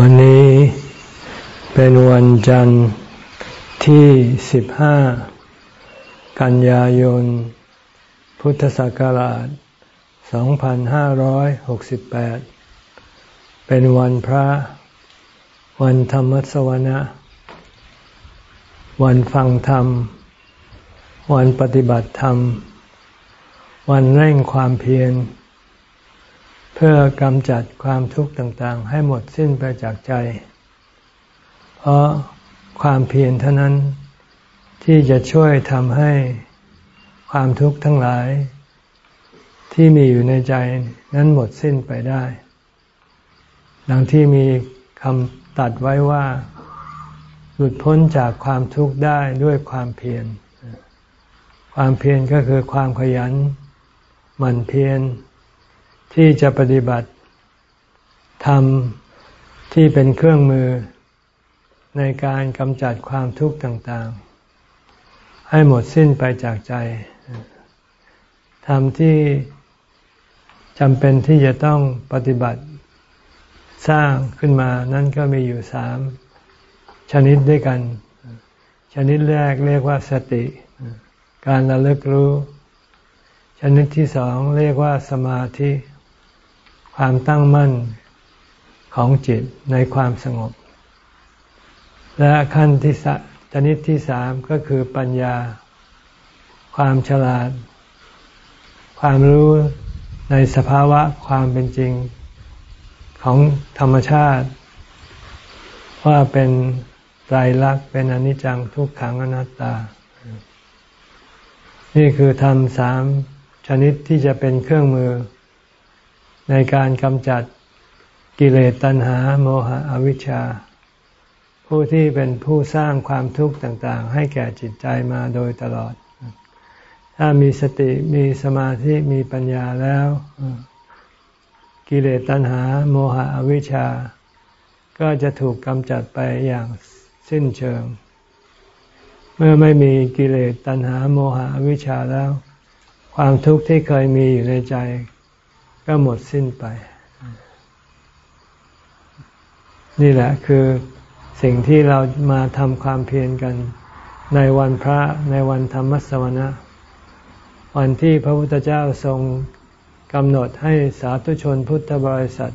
วันนี้เป็นวันจันทร์ที่สิบห้ากันยายน พุทธศักราช 2568 เป็นวันพระ วันธรรมสวนะ วันฟังธรรม วันปฏิบัติธรรม วันเร่งความเพียร เพื่อกำจัดความทุกข์ต่างๆ ให้หมดสิ้นไปจากใจ เพราะความเพียรเท่านั้นที่จะช่วยทำให้ความทุกข์ทั้งหลาย ที่มีอยู่ในใจนั้นหมดสิ้นไปได้ ดังที่มีคำตัดไว้ว่า หลุดพ้นจากความทุกข์ได้ด้วยความเพียร ความเพียรก็คือความขยัน หมั่นเพียร ที่จะปฏิบัติธรรมที่เป็นเครื่องมือในการกำจัดความทุกข์ต่างๆ ให้หมดสิ้นไปจากใจธรรมที่จำเป็นที่จะต้องปฏิบัติสร้างขึ้นมานั่นก็มีอยู่สามชนิดด้วยกัน ชนิดแรกเรียกว่าสติ การระลึกรู้ ชนิดที่สองเรียกว่าสมาธิ ความตั้งมั่นของจิตในความสงบ และขั้นที่ชนิดที่สามก็คือปัญญา ความฉลาด ความรู้ในสภาวะความเป็นจริงของธรรมชาติ ว่าเป็นไตรลักษณ์เป็นอนิจจังทุกขังอนัตตา นี่คือธรรมสามชนิดที่จะเป็นเครื่องมือ ในการกำจัดกิเลสตัณหาโมหะอวิชชา ผู้ที่เป็นผู้สร้างความทุกข์ต่างๆ ให้แก่จิตใจมาโดยตลอด ถ้ามีสติมีสมาธิมีปัญญาแล้ว กิเลสตัณหาโมหะอวิชชา ก็จะถูกกำจัดไปอย่างสิ้นเชิง เมื่อไม่มีกิเลสตัณหาโมหะอวิชชาแล้ว ความทุกข์ที่เคยมีอยู่ในใจ ก็หมดสิ้นไป นี่แหละคือสิ่งที่เรามาทำความเพียรกัน ในวันพระในวันธรรมสวนะ วันที่พระพุทธเจ้าทรงกำหนดให้สาธุชนพุทธบริษัท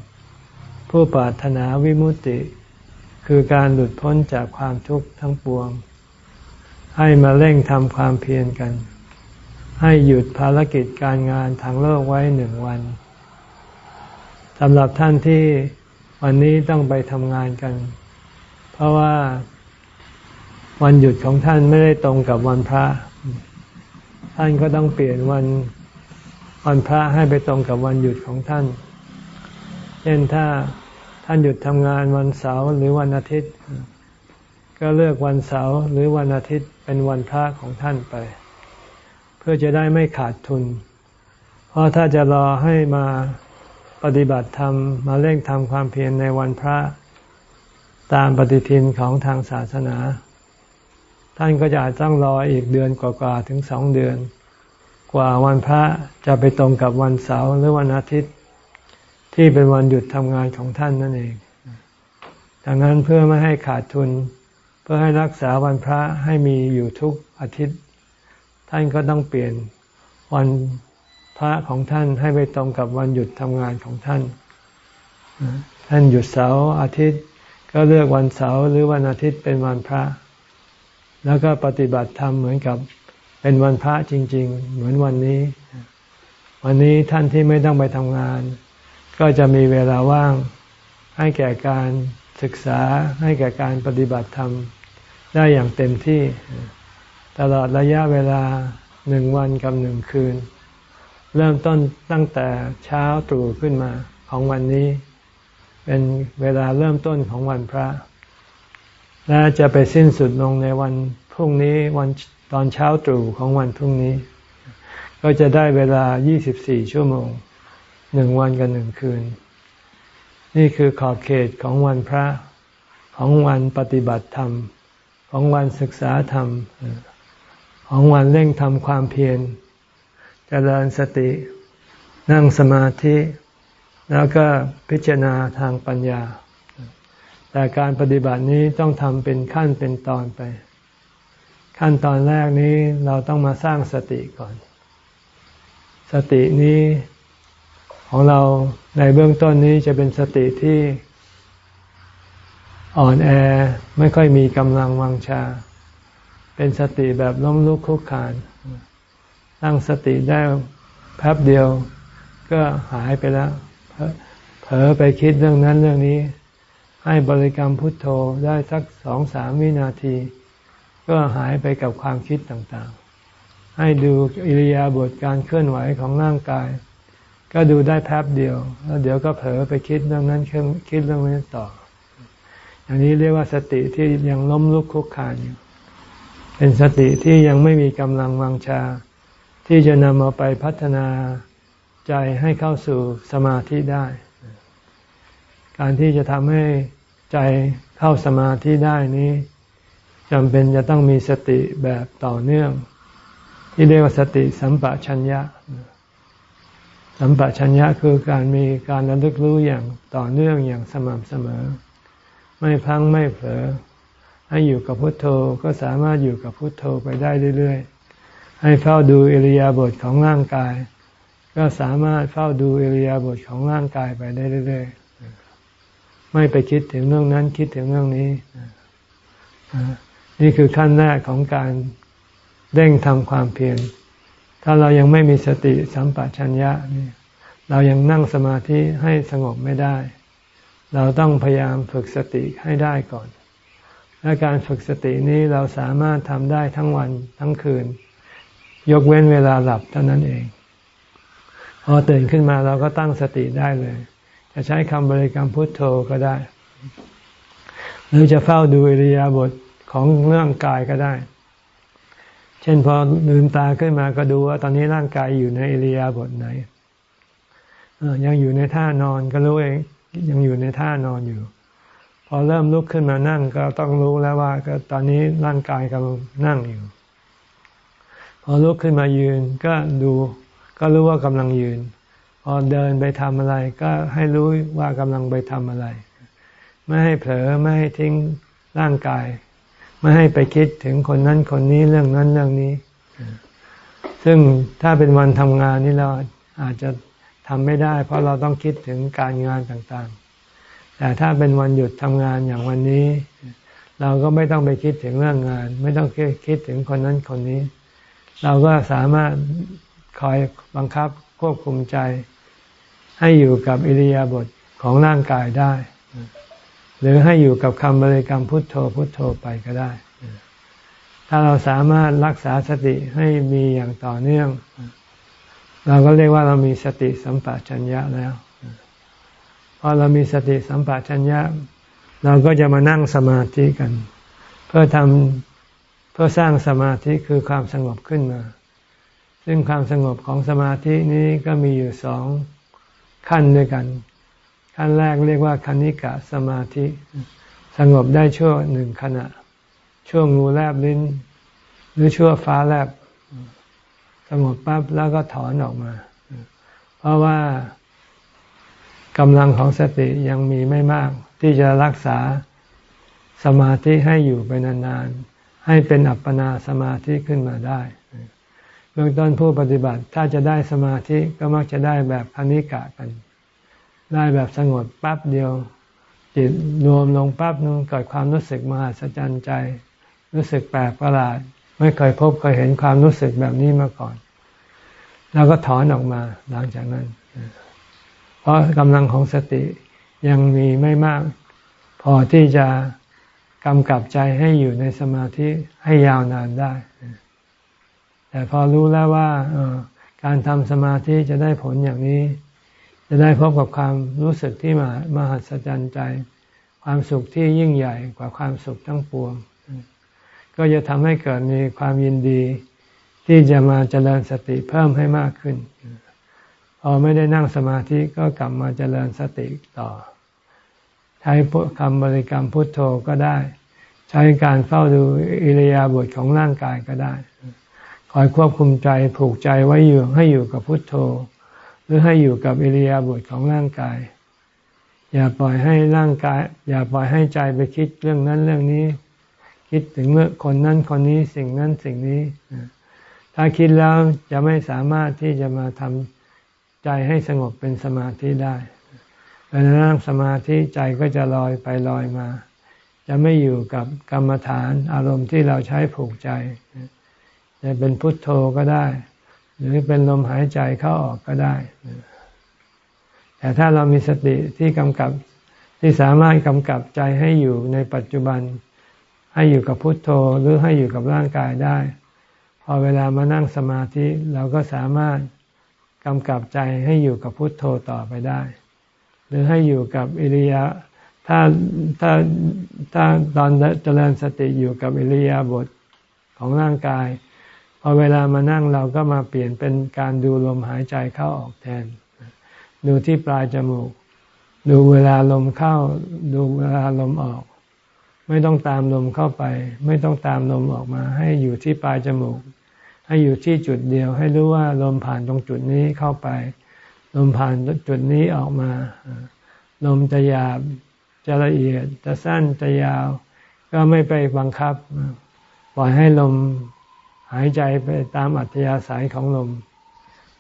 ผู้ปรารถนาวิมุตติ คือการหลุดพ้นจากความทุกข์ทั้งปวง ให้มาเร่งทำความเพียรกัน ให้หยุดภารกิจการงานทางโลกไว้หนึ่งวัน สำหรับท่านที่วันนี้ต้องไปทำงานกัน เพราะว่าวันหยุดของท่านไม่ได้ตรงกับวันพระ ท่านก็ต้องเปลี่ยนวันวันพระให้ไปตรงกับวันหยุดของท่าน เช่นถ้าท่านหยุดทำงานวันเสาร์หรือวันอาทิตย์ ก็เลือกวันเสาร์หรือวันอาทิตย์เป็นวันพระของท่านไป เพื่อจะได้ไม่ขาดทุน เพราะถ้าจะรอให้มา ปฏิบัติธรรมมาเร่งทำความเพียรในวันพระตามปฏิทินของทางศาสนา ท่านก็จะต้องรออีกเดือนกว่าๆถึงสองเดือน กว่าวันพระจะไปตรงกับวันเสาร์หรือวันอาทิตย์ ที่เป็นวันหยุดทำงานของท่านนั่นเอง ดังนั้นเพื่อไม่ให้ขาดทุน เพื่อให้รักษาวันพระให้มีอยู่ทุกอาทิตย์ ท่านก็ต้องเปลี่ยนวัน พระของท่านให้ไปตรงกับวันหยุดทำงานของท่าน ท่านหยุดเสาร์อาทิตย์ ก็เลือกวันเสาร์หรือวันอาทิตย์เป็นวันพระ แล้วก็ปฏิบัติธรรมเหมือนกับเป็นวันพระจริง ๆ เหมือนวันนี้ วันนี้ท่านที่ไม่ต้องไปทำงาน ก็จะมีเวลาว่างให้แก่การศึกษาให้แก่การปฏิบัติธรรมได้อย่างเต็มที่ ตลอดระยะเวลาหนึ่งวันกับหนึ่งคืน เริ่มต้นตั้งแต่เช้าตรู่ขึ้นมาของวันนี้ เป็นเวลาเริ่มต้นของวันพระ และจะไปสิ้นสุดลงในวันพรุ่งนี้วันตอนเช้าตรู่ของวันพรุ่งนี้ ก็จะได้เวลา 24 ชั่วโมงหนึ่งวันกับหนึ่งคืน นี่คือขอบเขตของวันพระของวันปฏิบัติธรรม ของวันศึกษาธรรม ของวันเร่งทำความเพียร จริญสติ นั่งสมาธิ แล้วก็พิจารณาทางปัญญา แต่การปฏิบัตินี้ต้องทำเป็นขั้นเป็นตอนไป ขั้นตอนแรกนี้เราต้องมาสร้างสติก่อน สตินี้ของเราในเบื้องต้นนี้จะเป็นสติที่อ่อนแอไม่ค่อยมีกำลังวังชา เป็นสติแบบล้มลุกคุกคาน ตั้งสติได้แป๊บเดียวก็หายไปแล้วเผลอไปคิดเรื่องนั้นเรื่องนี้ ให้บริกรรมพุทโธได้สักสองสามวินาที ก็หายไปกับความคิดต่างๆ ให้ดูอิริยาบถการเคลื่อนไหวของร่างกาย ก็ดูได้แป๊บเดียว แล้วเดี๋ยวก็เผลอไปคิดเรื่องนั้นคิดเรื่องนี้ต่ออันนี้เรียกว่าสติที่ยังล้มลุกคุกคานอยู่เป็นสติที่ยังไม่มีกำลังวังชา ที่จะนำมาไปพัฒนาใจให้เข้าสู่สมาธิได้ การที่จะทำให้ใจเข้าสมาธิได้นี้จำเป็นจะต้องมีสติแบบต่อเนื่อง ที่เรียกว่าสติสัมปชัญญะ สัมปชัญญะคือการมีการระลึกรู้อย่างต่อเนื่องอย่างสม่ำเสมอ ไม่พังไม่เผลอให้อยู่กับพุทโธก็สามารถอยู่กับพุทโธไปได้เรื่อยๆ ให้เฝ้าดูอิริยาบถของร่างกาย ก็สามารถเฝ้าดูอิริยาบถของร่างกายไปได้เรื่อยๆไม่ไปคิดถึงเรื่องนั้นคิดถึงเรื่องนี้ นี่คือขั้นแรกของการเร่งทำความเพียรถ้าเรายังไม่มีสติสัมปชัญญะนี่เรายังนั่งสมาธิให้สงบไม่ได้ เราต้องพยายามฝึกสติให้ได้ก่อน และการฝึกสตินี้เราสามารถทำได้ทั้งวันทั้งคืน ยกเว้นเวลาหลับเท่านั้นเอง พอตื่นขึ้นมาเราก็ตั้งสติได้เลย จะใช้คำบริกรรมพุทโธก็ได้ หรือจะเฝ้าดูอิริยาบถของเรื่องกายก็ได้ เช่นพอลืมตาขึ้นมาก็ดูว่าตอนนี้ร่างกายอยู่ในอิริยาบถไหนยังอยู่ในท่านอนก็รู้เองยังอยู่ในท่านอนอยู่ พอเริ่มลุกขึ้นมานั่งก็ต้องรู้แล้วว่าก็ตอนนี้ร่างกายกำลังนั่งอยู่ อลุกขึ้นมายืนก็ดูก็รู้ว่ากำลังยืน พอเดินไปทำอะไรก็ให้รู้ว่ากำลังไปทำอะไร ไม่ให้เผลอไม่ให้ทิ้งร่างกาย ไม่ให้ไปคิดถึงคนนั้นคนนี้เรื่องนั้นเรื่องนี้ ซึ่งถ้าเป็นวันทำงานนี่เราอาจจะทำไม่ได้ เพราะเราต้องคิดถึงการงานต่างๆ แต่ถ้าเป็นวันหยุดทำงานอย่างวันนี้ เราก็ไม่ต้องไปคิดถึงเรื่องงาน ไม่ต้องคิดถึงคนนั้นคนนี้ เราก็สามารถคอยบังคับควบคุมใจ ให้อยู่กับอิริยาบถของร่างกายได้ หรือให้อยู่กับคำบริกรรมพุทโธพุทโธไปก็ได้ ถ้าเราสามารถรักษาสติให้มีอย่างต่อเนื่อง เราก็เรียกว่าเรามีสติสัมปชัญญะแล้วพอเรามีสติสัมปชัญญะ เราก็จะมานั่งสมาธิกัน เพื่อทำ เพื่อสร้างสมาธิคือความสงบขึ้นมา ซึ่งความสงบของสมาธินี้ก็มีอยู่สองขั้นด้วยกัน ขั้นแรกเรียกว่าคณิกะสมาธิ สงบได้ชั่วหนึ่งขณะช่วงงูแลบลิ้น หรือชั่วฟ้าแลบ สงบปั๊บแล้วก็ถอนออกมา เพราะว่ากำลังของสติยังมีไม่มาก ที่จะรักษาสมาธิให้อยู่ไปนานๆ ให้เป็นอัปปนาสมาธิขึ้นมาได้เบื้องต้นผู้ปฏิบัติถ้าจะได้สมาธิก็มักจะได้แบบคณิกะกัน ได้แบบสงบปั๊บเดียว จิตรวมลงปั๊บนึงเกิดความรู้สึกมหัศจรรย์ใจ รู้สึกแปลกประหลาด ไม่เคยพบเคยเห็นความรู้สึกแบบนี้มาก่อน แล้วก็ถอนออกมาหลังจากนั้น เพราะกำลังของสติยังมีไม่มาก พอที่จะ กำกับใจให้อยู่ในสมาธิให้ยาวนานได้ แต่พอรู้แล้วว่าการทำสมาธิจะได้ผลอย่างนี้ จะได้พบกับความรู้สึกที่มามหัศจรรย์ใจ ความสุขที่ยิ่งใหญ่กว่าความสุขทั้งปวง ก็จะทำให้เกิดมีความยินดี ที่จะมาเจริญสติเพิ่มให้มากขึ้นพอไม่ได้นั่งสมาธิก็กลับมาเจริญสติต่อ ใช้คำบริกรรมพุทโธก็ได้ ใช้การเฝ้าดูอิริยาบถของร่างกายก็ได้ คอยควบคุมใจผูกใจไว้อยู่ให้อยู่กับพุทโธ หรือให้อยู่กับอิริยาบถของร่างกาย อย่าปล่อยให้ร่างกาย อย่าปล่อยให้ใจไปคิดเรื่องนั้นเรื่องนี้ คิดถึงเรื่อคนนั้นคนนี้สิ่งนั้นสิ่งนี้ ถ้าคิดแล้วจะไม่สามารถที่จะมาทำใจให้สงบเป็นสมาธิได้ เวลานั่งสมาธิใจก็จะลอยไปลอยมา จะไม่อยู่กับกรรมฐานอารมณ์ที่เราใช้ผูกใจ จะเป็นพุทโธก็ได้ หรือเป็นลมหายใจเข้าออกก็ได้ แต่ถ้าเรามีสติที่กำกับที่สามารถกำกับใจให้อยู่ในปัจจุบัน ให้อยู่กับพุทโธหรือให้อยู่กับร่างกายได้ พอเวลามานั่งสมาธิเราก็สามารถกำกับใจให้อยู่กับพุทโธต่อไปได้ หรือให้อยู่กับอิริยาถ้าถ้าถ้าตอนเจริญสติอยู่กับอิริยาบถของร่างกาย พอเวลามานั่งเราก็มาเปลี่ยนเป็นการดูลมหายใจเข้าออกแทน ดูที่ปลายจมูก ดูเวลาลมเข้า ดูเวลาลมออก ไม่ต้องตามลมเข้าไป ไม่ต้องตามลมออกมา ให้อยู่ที่ปลายจมูก ให้อยู่ที่จุดเดียว ให้รู้ว่าลมผ่านตรงจุดนี้เข้าไป ลมผ่านจุดนี้ออกมา ลมจะหยาบจะละเอียดจะสั้นจะยาว ก็ไม่ไปบังคับ ปล่อยให้ลมหายใจไปตามอัธยาศัยของลม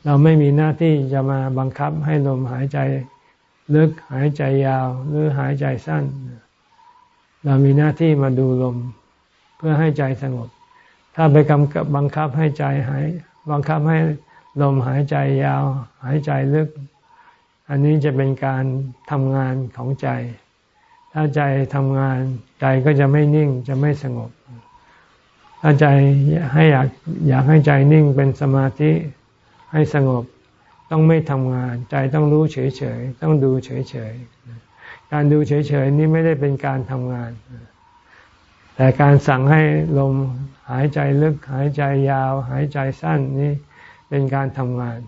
เราไม่มีหน้าที่จะมาบังคับให้ลมหายใจลึกหายใจยาวหรือหายใจสั้น เรามีหน้าที่มาดูลม เพื่อให้ใจสงบ ถ้าไปกำกับบังคับให้ใจหาย บังคับให้ ลมหายใจยาว หายใจลึก อันนี้จะเป็นการทำงานของใจ ถ้าใจทำงานใจก็จะไม่นิ่งจะไม่สงบ ถ้าใจให้อยากอยากให้ใจนิ่งเป็นสมาธิให้สงบต้องไม่ทำงาน ใจต้องรู้เฉยๆต้องดูเฉยๆการดูเฉยๆนี่ไม่ได้เป็นการทำงาน แต่การสั่งให้ลมหายใจลึกหายใจยาว หายใจสั้นนี่ เป็นการทำงาน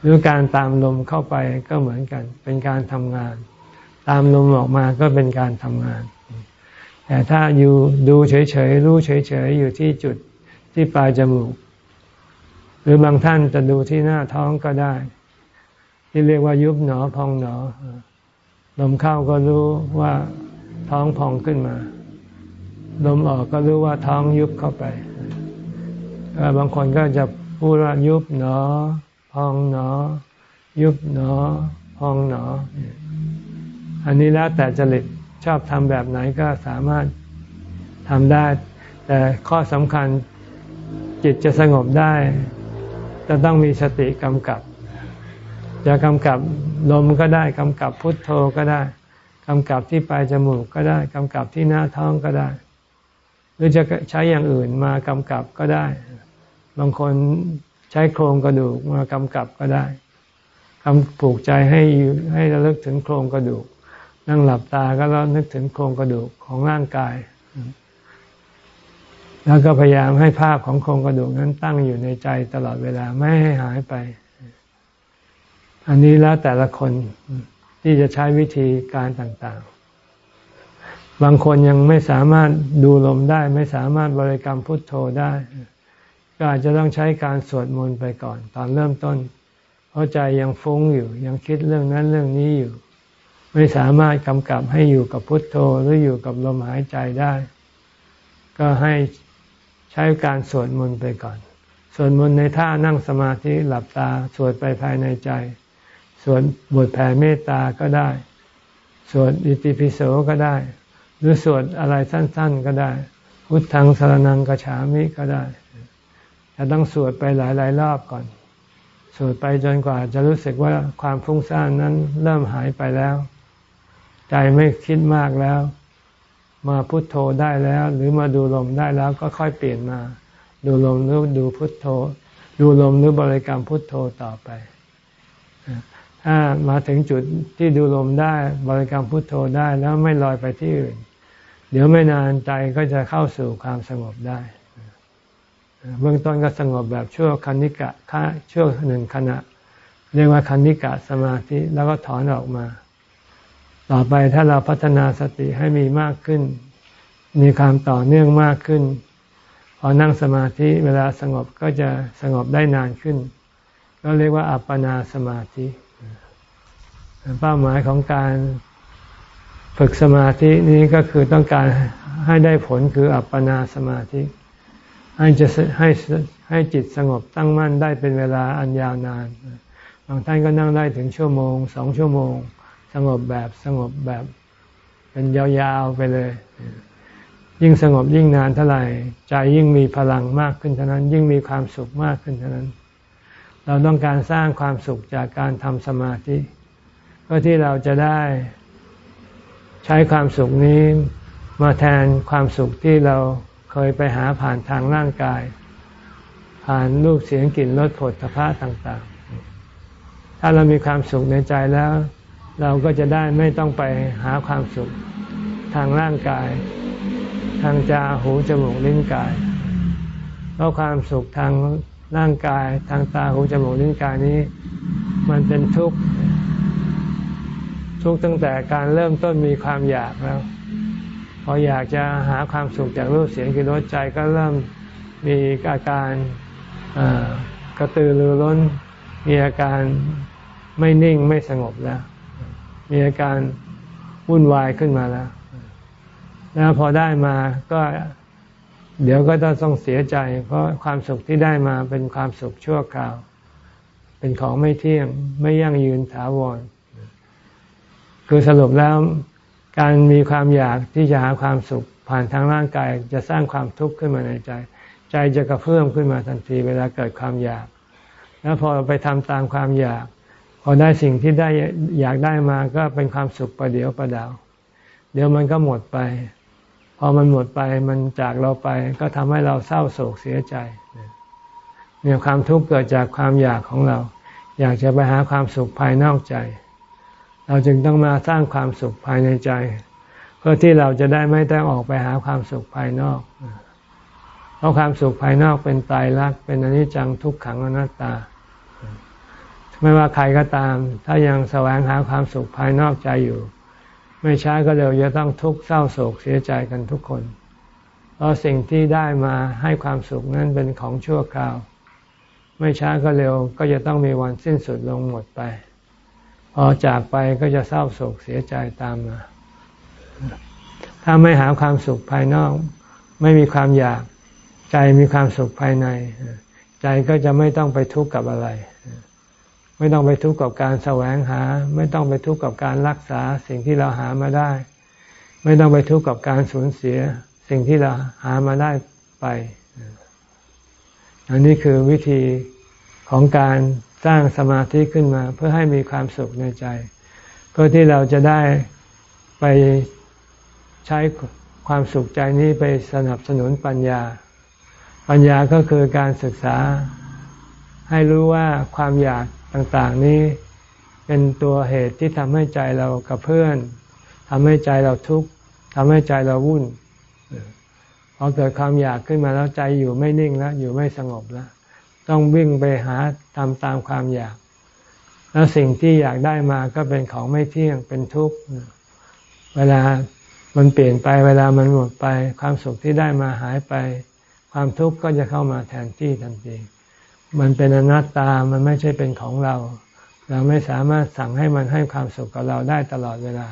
หรือการตามลมเข้าไปก็เหมือนกัน เป็นการทำงาน ตามลมออกมาก็เป็นการทำงาน แต่ถ้าอยู่ดูเฉยๆรู้เฉยๆอยู่ที่จุดที่ปลายจมูก หรือบางท่านจะดูที่หน้าท้องก็ได้ ที่เรียกว่ายุบหนอพองหนอ ลมเข้าก็รู้ว่าท้องพองขึ้นมา ลมออกก็รู้ว่าท้องยุบเข้าไป บางคนก็จะ พูดว่ายุบหนอ พองหนอ ยุบหนอ พองหนอ อันนี้แล้วแต่จริตชอบทำแบบไหนก็สามารถทำได้ แต่ข้อสำคัญจิตจะสงบได้ จะต้องมีสติกำกับ จะกำกับลมก็ได้กำกับพุทโธก็ได้กำกับที่ปลายจมูกก็ได้กำกับที่หน้าท้องก็ได้ หรือจะใช้อย่างอื่นมากำกับก็ได้ บางคนใช้โครงกระดูกมากำกับก็ได้คำปลูกใจให้ให้ระลึกถึงโครงกระดูก นั่งหลับตาก็แล้วนึกถึงโครงกระดูกของร่างกาย แล้วก็พยายามให้ภาพของโครงกระดูกนั้นตั้งอยู่ในใจตลอดเวลาไม่ให้หายไป อันนี้แล้วแต่ละคนที่จะใช้วิธีการต่างๆ บางคนยังไม่สามารถดูลมได้ ไม่สามารถบริกรรมพุทโธได้ ก็อาจจะต้องใช้การสวดมนต์ไปก่อน ตอนเริ่มต้น เพราะใจยังฟุ้งอยู่ ยังคิดเรื่องนั้นเรื่องนี้อยู่ ไม่สามารถกำกับให้อยู่กับพุทโธหรืออยู่กับลมหายใจได้ ก็ให้ใช้การสวดมนต์ไปก่อน สวดมนต์ในท่านั่งสมาธิหลับตาสวดไปภายในใจ สวดบทแผ่เมตตาก็ได้ สวดอิติปิโสก็ได้ หรือสวดอะไรสั้น ๆ ก็ได้ พุทธังสรนังกฉามิก็ได้ จะต้องสวดไปหลายๆรอบก่อน สวดไปจนกว่าจะรู้สึกว่าความฟุ้งซ่านนั้นเริ่มหายไปแล้ว ใจไม่คิดมากแล้ว มาพุโทโธได้แล้ว หรือมาดูลมได้แล้วก็ค่อยเปลี่ยนมา ดูลมหรือดูพุทโธ ดูลมหรือบริกรรมพุทโธต่อไปถ้ามาถึงจุดที่ดูลมได้บริกรรมพุทโธได้แล้วไม่ลอยไปที่อื่น เดี๋ยวไม่นานใจก็จะเข้าสู่ความสงบได้ เบื้องต้นก็สงบแบบชั่วคณิกะชั่วหนึ่งขณะ เรียกว่าคณิกะสมาธิแล้วก็ถอนออกมา ต่อไปถ้าเราพัฒนาสติให้มีมากขึ้น มีความต่อเนื่องมากขึ้น พอนั่งสมาธิเวลาสงบก็จะสงบได้นานขึ้น ก็เรียกว่าอัปปนาสมาธิเป้าหมายของการฝึกสมาธินี้ก็คือต้องการให้ได้ผลคืออัปปนาสมาธิ ให้จะให้ให้จิตสงบตั้งมั่นได้เป็นเวลาอันยาวนานบางท่านก็นั่งได้ถึงชั่วโมงสองชั่วโมง สงบแบบสงบแบบเป็นยาวๆไปเลย ยิ่งสงบยิ่งนานเท่าไหร่ ใจยิ่งมีพลังมากขึ้นเท่านั้น ยิ่งมีความสุขมากขึ้นเท่านั้น เราต้องการสร้างความสุขจากการทำสมาธิเพื่อที่เราจะได้ใช้ความสุขนี้มาแทนความสุขที่เรา เคยไปหาผ่านทางร่างกาย ผ่านรูปเสียงกลิ่นรสผลพระต่างๆ ถ้าเรามีความสุขในใจแล้ว เราก็จะได้ไม่ต้องไปหาความสุขทางร่างกาย ทางจาหูจมูกลิ้นกาย เพราะความสุขทางร่างกาย ทางตาหูจมูกลิ้นกายนี้ มันเป็นทุกข์ทุกข์ตั้งแต่การเริ่มต้นมีความอยากแล้ว พออยากจะหาความสุขจากรูปเสียงกลิ่นรสใจก็เริ่มมีอาการกระตือรือร้น มีอาการไม่นิ่งไม่สงบแล้ว มีอาการวุ่นวายขึ้นมาแล้ว แล้วพอได้มาก็ เดี๋ยวก็ต้องเสียใจ เพราะความสุขที่ได้มาเป็นความสุขชั่วคราว เป็นของไม่เที่ยงไม่ยั่งยืนถาวร คือสรุปแล้ว การมีความอยากที่จะหาความสุขผ่านทางร่างกายจะสร้างความทุกข์ขึ้นมาในใจ ใจจะกระเพื่อมขึ้นมาทันทีเวลาเกิดความอยาก แล้วพอไปทำตามความอยาก พอได้สิ่งที่ได้อยากได้มาก็เป็นความสุขประเดียวประดาว เดี๋ยวมันก็หมดไป พอมันหมดไปมันจากเราไปก็ทำให้เราเศร้าโศกเสียใจเนี่ยความทุกข์เกิดจากความอยากของเรา อยากจะไปหาความสุขภายนอกใจ เราจึงต้องมาสร้างความสุขภายในใจ เพื่อที่เราจะได้ไม่ต้องออกไปหาความสุขภายนอก เพราะความสุขภายนอกเป็นตายรักเป็นอนิจจังทุกขังอนัตตา ไม่ว่าใครก็ตาม ถ้ายังแสวงหาความสุขภายนอกใจอยู่ ไม่ช้าก็เร็วจะต้องทุกข์เศร้าโศกเสียใจกันทุกคน เพราะสิ่งที่ได้มาให้ความสุขนั้นเป็นของชั่วคราว ไม่ช้าก็เร็วก็จะต้องมีวันสิ้นสุดลงหมดไป พอจากไปก็จะเศร้าโศกเสียใจตามมา ถ้าไม่หาความสุขภายนอก ไม่มีความอยาก ใจมีความสุขภายใน ใจก็จะไม่ต้องไปทุกข์กับอะไร ไม่ต้องไปทุกข์กับการแสวงหา ไม่ต้องไปทุกข์กับการรักษาสิ่งที่เราหามาได้ ไม่ต้องไปทุกข์กับการสูญเสียสิ่งที่เราหามาได้ไป อันนี้คือวิธีของการ สร้างสมาธิขึ้นมา เพื่อให้มีความสุขในใจ เพื่อที่เราจะได้ไปใช้ความสุขใจนี้ไปสนับสนุนปัญญา ปัญญาก็คือการศึกษา ให้รู้ว่าความอยากต่างๆนี้ เป็นตัวเหตุที่ทำให้ใจเรากับเพื่อนทำให้ใจเราทุกข์ทำให้ใจเราวุ่นพอเกิดความอยากขึ้นมาแล้วใจอยู่ไม่นิ่งแล้วอยู่ไม่สงบแล้ว ต้องวิ่งไปหาทำตามความอยาก แล้วสิ่งที่อยากได้มาก็เป็นของไม่เที่ยงเป็นทุกข์เวลามันเปลี่ยนไปเวลามันหมดไป ความสุขที่ได้มาหายไป ความทุกข์ก็จะเข้ามาแทนที่ทันทีมันเป็นอนัตตามันไม่ใช่เป็นของเรา เราไม่สามารถสั่งให้มันให้ความสุขกับเราได้ตลอดเวลา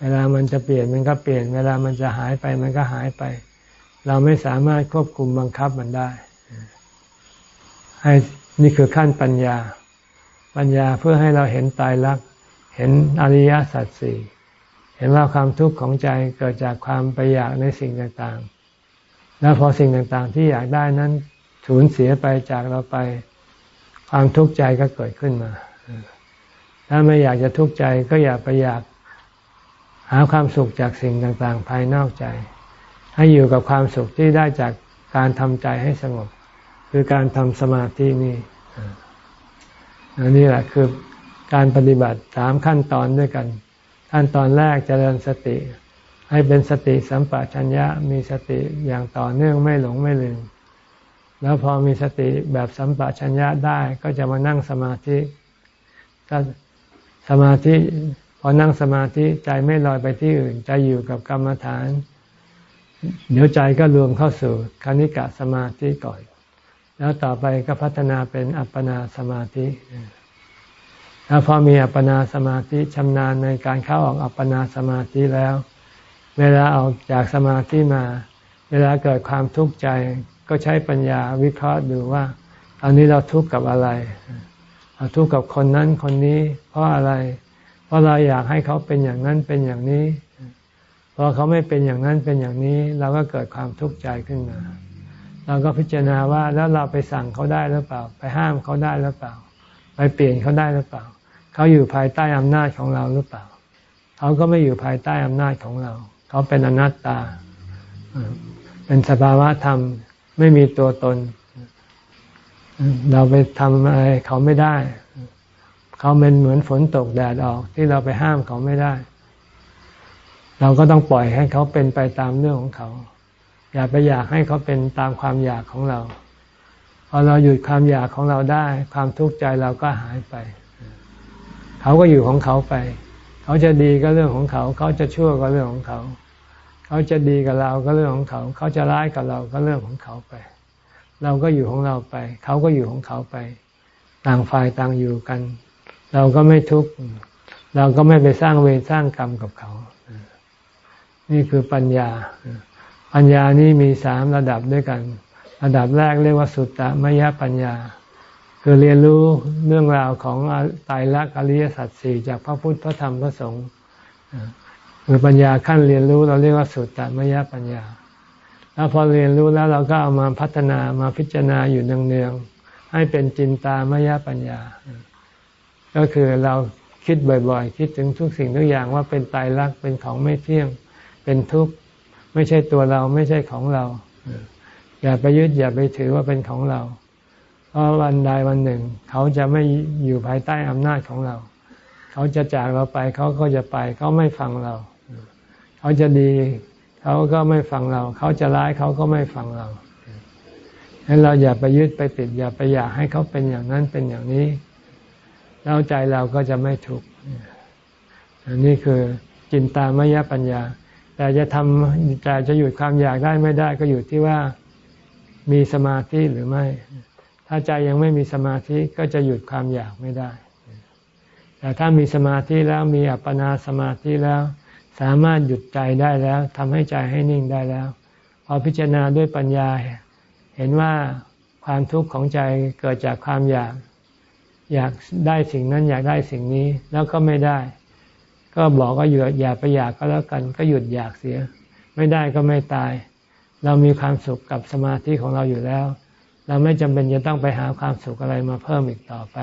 เวลามันจะเปลี่ยนมันก็เปลี่ยน เวลามันจะหายไปมันก็หายไป เราไม่สามารถควบคุมบังคับมันได้ ให้นี่คือขั้นปัญญา ปัญญาเพื่อให้เราเห็นตายรัก เห็นอริยสัจสี่เห็นว่าความทุกข์ของใจเกิดจากความไปอยากในสิ่งต่างๆ แล้วพอสิ่งต่างๆ ที่อยากได้นั้นสูญเสียไปจากเราไป ความทุกข์ใจก็เกิดขึ้นมา ถ้าไม่อยากจะทุกข์ใจก็อย่าไปอยากหาความสุขจากสิ่งต่างๆ ภายนอกใจ ให้อยู่กับความสุขที่ได้จากการทำใจให้สงบ คือการทำสมาธินี่อันนี้แหละคือการปฏิบัติสามขั้นตอนด้วยกัน ขั้นตอนแรกเจริญสติ ให้เป็นสติสัมปชัญญะมีสติอย่างต่อเนื่องไม่หลงไม่ลืม แล้วพอมีสติแบบสัมปชัญญะได้ก็จะมานั่งสมาธิสมาธิพอนั่งสมาธิใจไม่ลอยไปที่อื่น ใจอยู่กับกรรมฐาน เดี๋ยวใจก็รวมเข้าสู่คณิกะสมาธิก่อน แล้วต่อไปก็พัฒนาเป็นอัปปนาสมาธิแล้วพอมีอัปปนาสมาธิชำนาญในการเข้าออกอัปปนาสมาธิแล้ว เวลาออกจากสมาธิมา เวลาเกิดความทุกข์ใจก็ใช้ปัญญาวิเคราะห์ดูว่าอันนี้เราทุกข์กับอะไรเราทุกข์กับคนนั้นคนนี้ เพราะอะไร เพราะเราอยากให้เขาเป็นอย่างนั้นเป็นอย่างนี้พอเขาไม่เป็นอย่างนั้นเป็นอย่างนี้ เราก็เกิดความทุกข์ใจขึ้นมา เราก็พิจารณาว่าแล้วเราไปสั่งเขาได้หรือเปล่า ไปห้ามเขาได้หรือเปล่า ไปเปลี่ยนเขาได้หรือเปล่า เขาอยู่ภายใต้อำนาจของเราหรือเปล่า เขาก็ไม่อยู่ภายใต้อำนาจของเรา เขาเป็นอนัตตา เป็นสภาวะธรรมไม่มีตัวตน เราไปทำอะไรเขาไม่ได้ เขาเป็นเหมือนฝนตกแดดออก ที่เราไปห้ามเขาไม่ได้ เราก็ต้องปล่อยให้เขาเป็นไปตามเรื่องของเขา อย่าไปอยากให้เขาเป็นตามความอยากของเรา พอเราหยุดความอยากของเราได้ ความทุกข์ใจเราก็หายไป เขาก็อยู่ของเขาไป เขาจะดีก็เรื่องของเขา เขาจะชั่วก็เรื่องของเขา เขาจะดีกับเราก็เรื่องของเขา เขาจะร้ายกับเราก็เรื่องของเขาไป เราก็อยู่ของเราไป เขาก็อยู่ของเขาไป ต่างฝ่ายต่างอยู่กัน เราก็ไม่ทุกข์เราก็ไม่ไปสร้างเวรสร้างกรรมกับเขา นี่คือปัญญา ปัญญานี้มีสามระดับด้วยกัน ระดับแรกเรียกว่าสุตตมยปัญญา คือเรียนรู้เรื่องราวของตายรักอริยสัจสี่จากพระพุทธพระธรรมพระสงฆ์คือปัญญาขั้นเรียนรู้เราเรียกว่าสุตตมยปัญญา แล้วพอเรียนรู้แล้วเราก็เอามาพัฒนามาพิจารณาอยู่เนืองๆให้เป็นจินตามยปัญญา ก็คือเราคิดบ่อยๆ คิดถึงทุกสิ่งทุกอย่างว่าเป็นตายรักเป็นของไม่เที่ยงเป็นทุกข์ ไม่ใช่ตัวเราไม่ใช่ของเรา อย่าไปยึดอย่าไปถือว่าเป็นของเรา เพราะวันใดวันหนึ่ง เขาจะไม่อยู่ภายใต้อำนาจของเรา เขาจะจากเราไปเขาก็จะไป เขาไม่ฟังเรา เขาจะดี เขาก็ไม่ฟังเรา เขาจะร้ายเขาก็ไม่ฟังเราฉะนั้นเราอย่าไปยึดไปติด อย่าไปอยากให้เขาเป็นอย่างนั้นเป็นอย่างนี้แล้วใจเราก็จะไม่ทุกข์นนี้คือจินตามยปัญญา แต่จะทำแต่จะหยุดความอยากได้ไม่ได้ก็อยู่ที่ว่ามีสมาธิหรือไม่ ถ้าใจยังไม่มีสมาธิก็จะหยุดความอยากไม่ได้ แต่ถ้ามีสมาธิแล้วมีอัปปนาสมาธิแล้ว สามารถหยุดใจได้แล้วทำให้ใจให้นิ่งได้แล้ว พอพิจารณาด้วยปัญญา เห็นว่าความทุกข์ของใจเกิดจากความอยาก อยากได้สิ่งนั้นอยากได้สิ่งนี้แล้วก็ไม่ได้ ก็บอกว่าหยุดอย่าไปอยากก็แล้วกัน ก็หยุดอยากเสีย ไม่ได้ก็ไม่ตาย เรามีความสุขกับสมาธิของเราอยู่แล้ว เราไม่จำเป็นจะต้องไปหาความสุขอะไรมาเพิ่มอีกต่อไป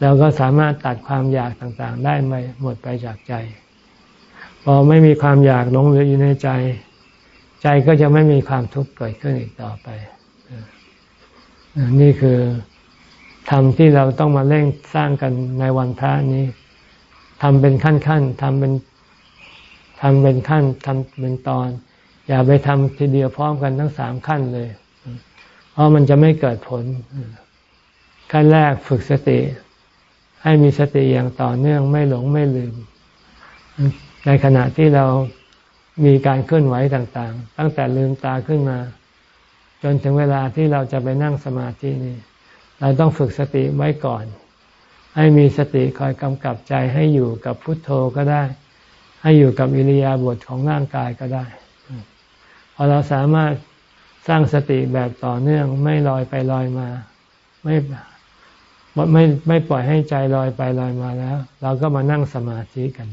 เราก็สามารถตัดความอยากต่างๆ ได้ไม่หมดไปจากใจ พอไม่มีความอยากหลงเหลืออยู่ในใจ ใจก็จะไม่มีความทุกข์เกิดขึ้นอีกต่อไป นี่คือธรรมที่เราต้องมาเร่งสร้างกันในวันพระนี้ ทำเป็นขั้นขั้นทำเป็นทำเป็นขั้นทำเป็นตอน อย่าไปทำทีเดียวพร้อมกันทั้งสามขั้นเลย เพราะมันจะไม่เกิดผล ขั้นแรกฝึกสติ ให้มีสติอย่างต่อเนื่องไม่หลงไม่ลืม ในขณะที่เรามีการเคลื่อนไหวต่างๆ ตั้งแต่ลืมตาขึ้นมา จนถึงเวลาที่เราจะไปนั่งสมาธินี่ เราต้องฝึกสติไว้ก่อน ให้มีสติคอยกำกับใจให้อยู่กับพุทโธก็ได้ ให้อยู่กับอิริยาบถของร่างกายก็ได้ พอเราสามารถสร้างสติแบบต่อเนื่องไม่ลอยไปลอยมา ไม่ไม่ไม่ปล่อยให้ใจลอยไปลอยมาแล้ว เราก็มานั่งสมาธิกัน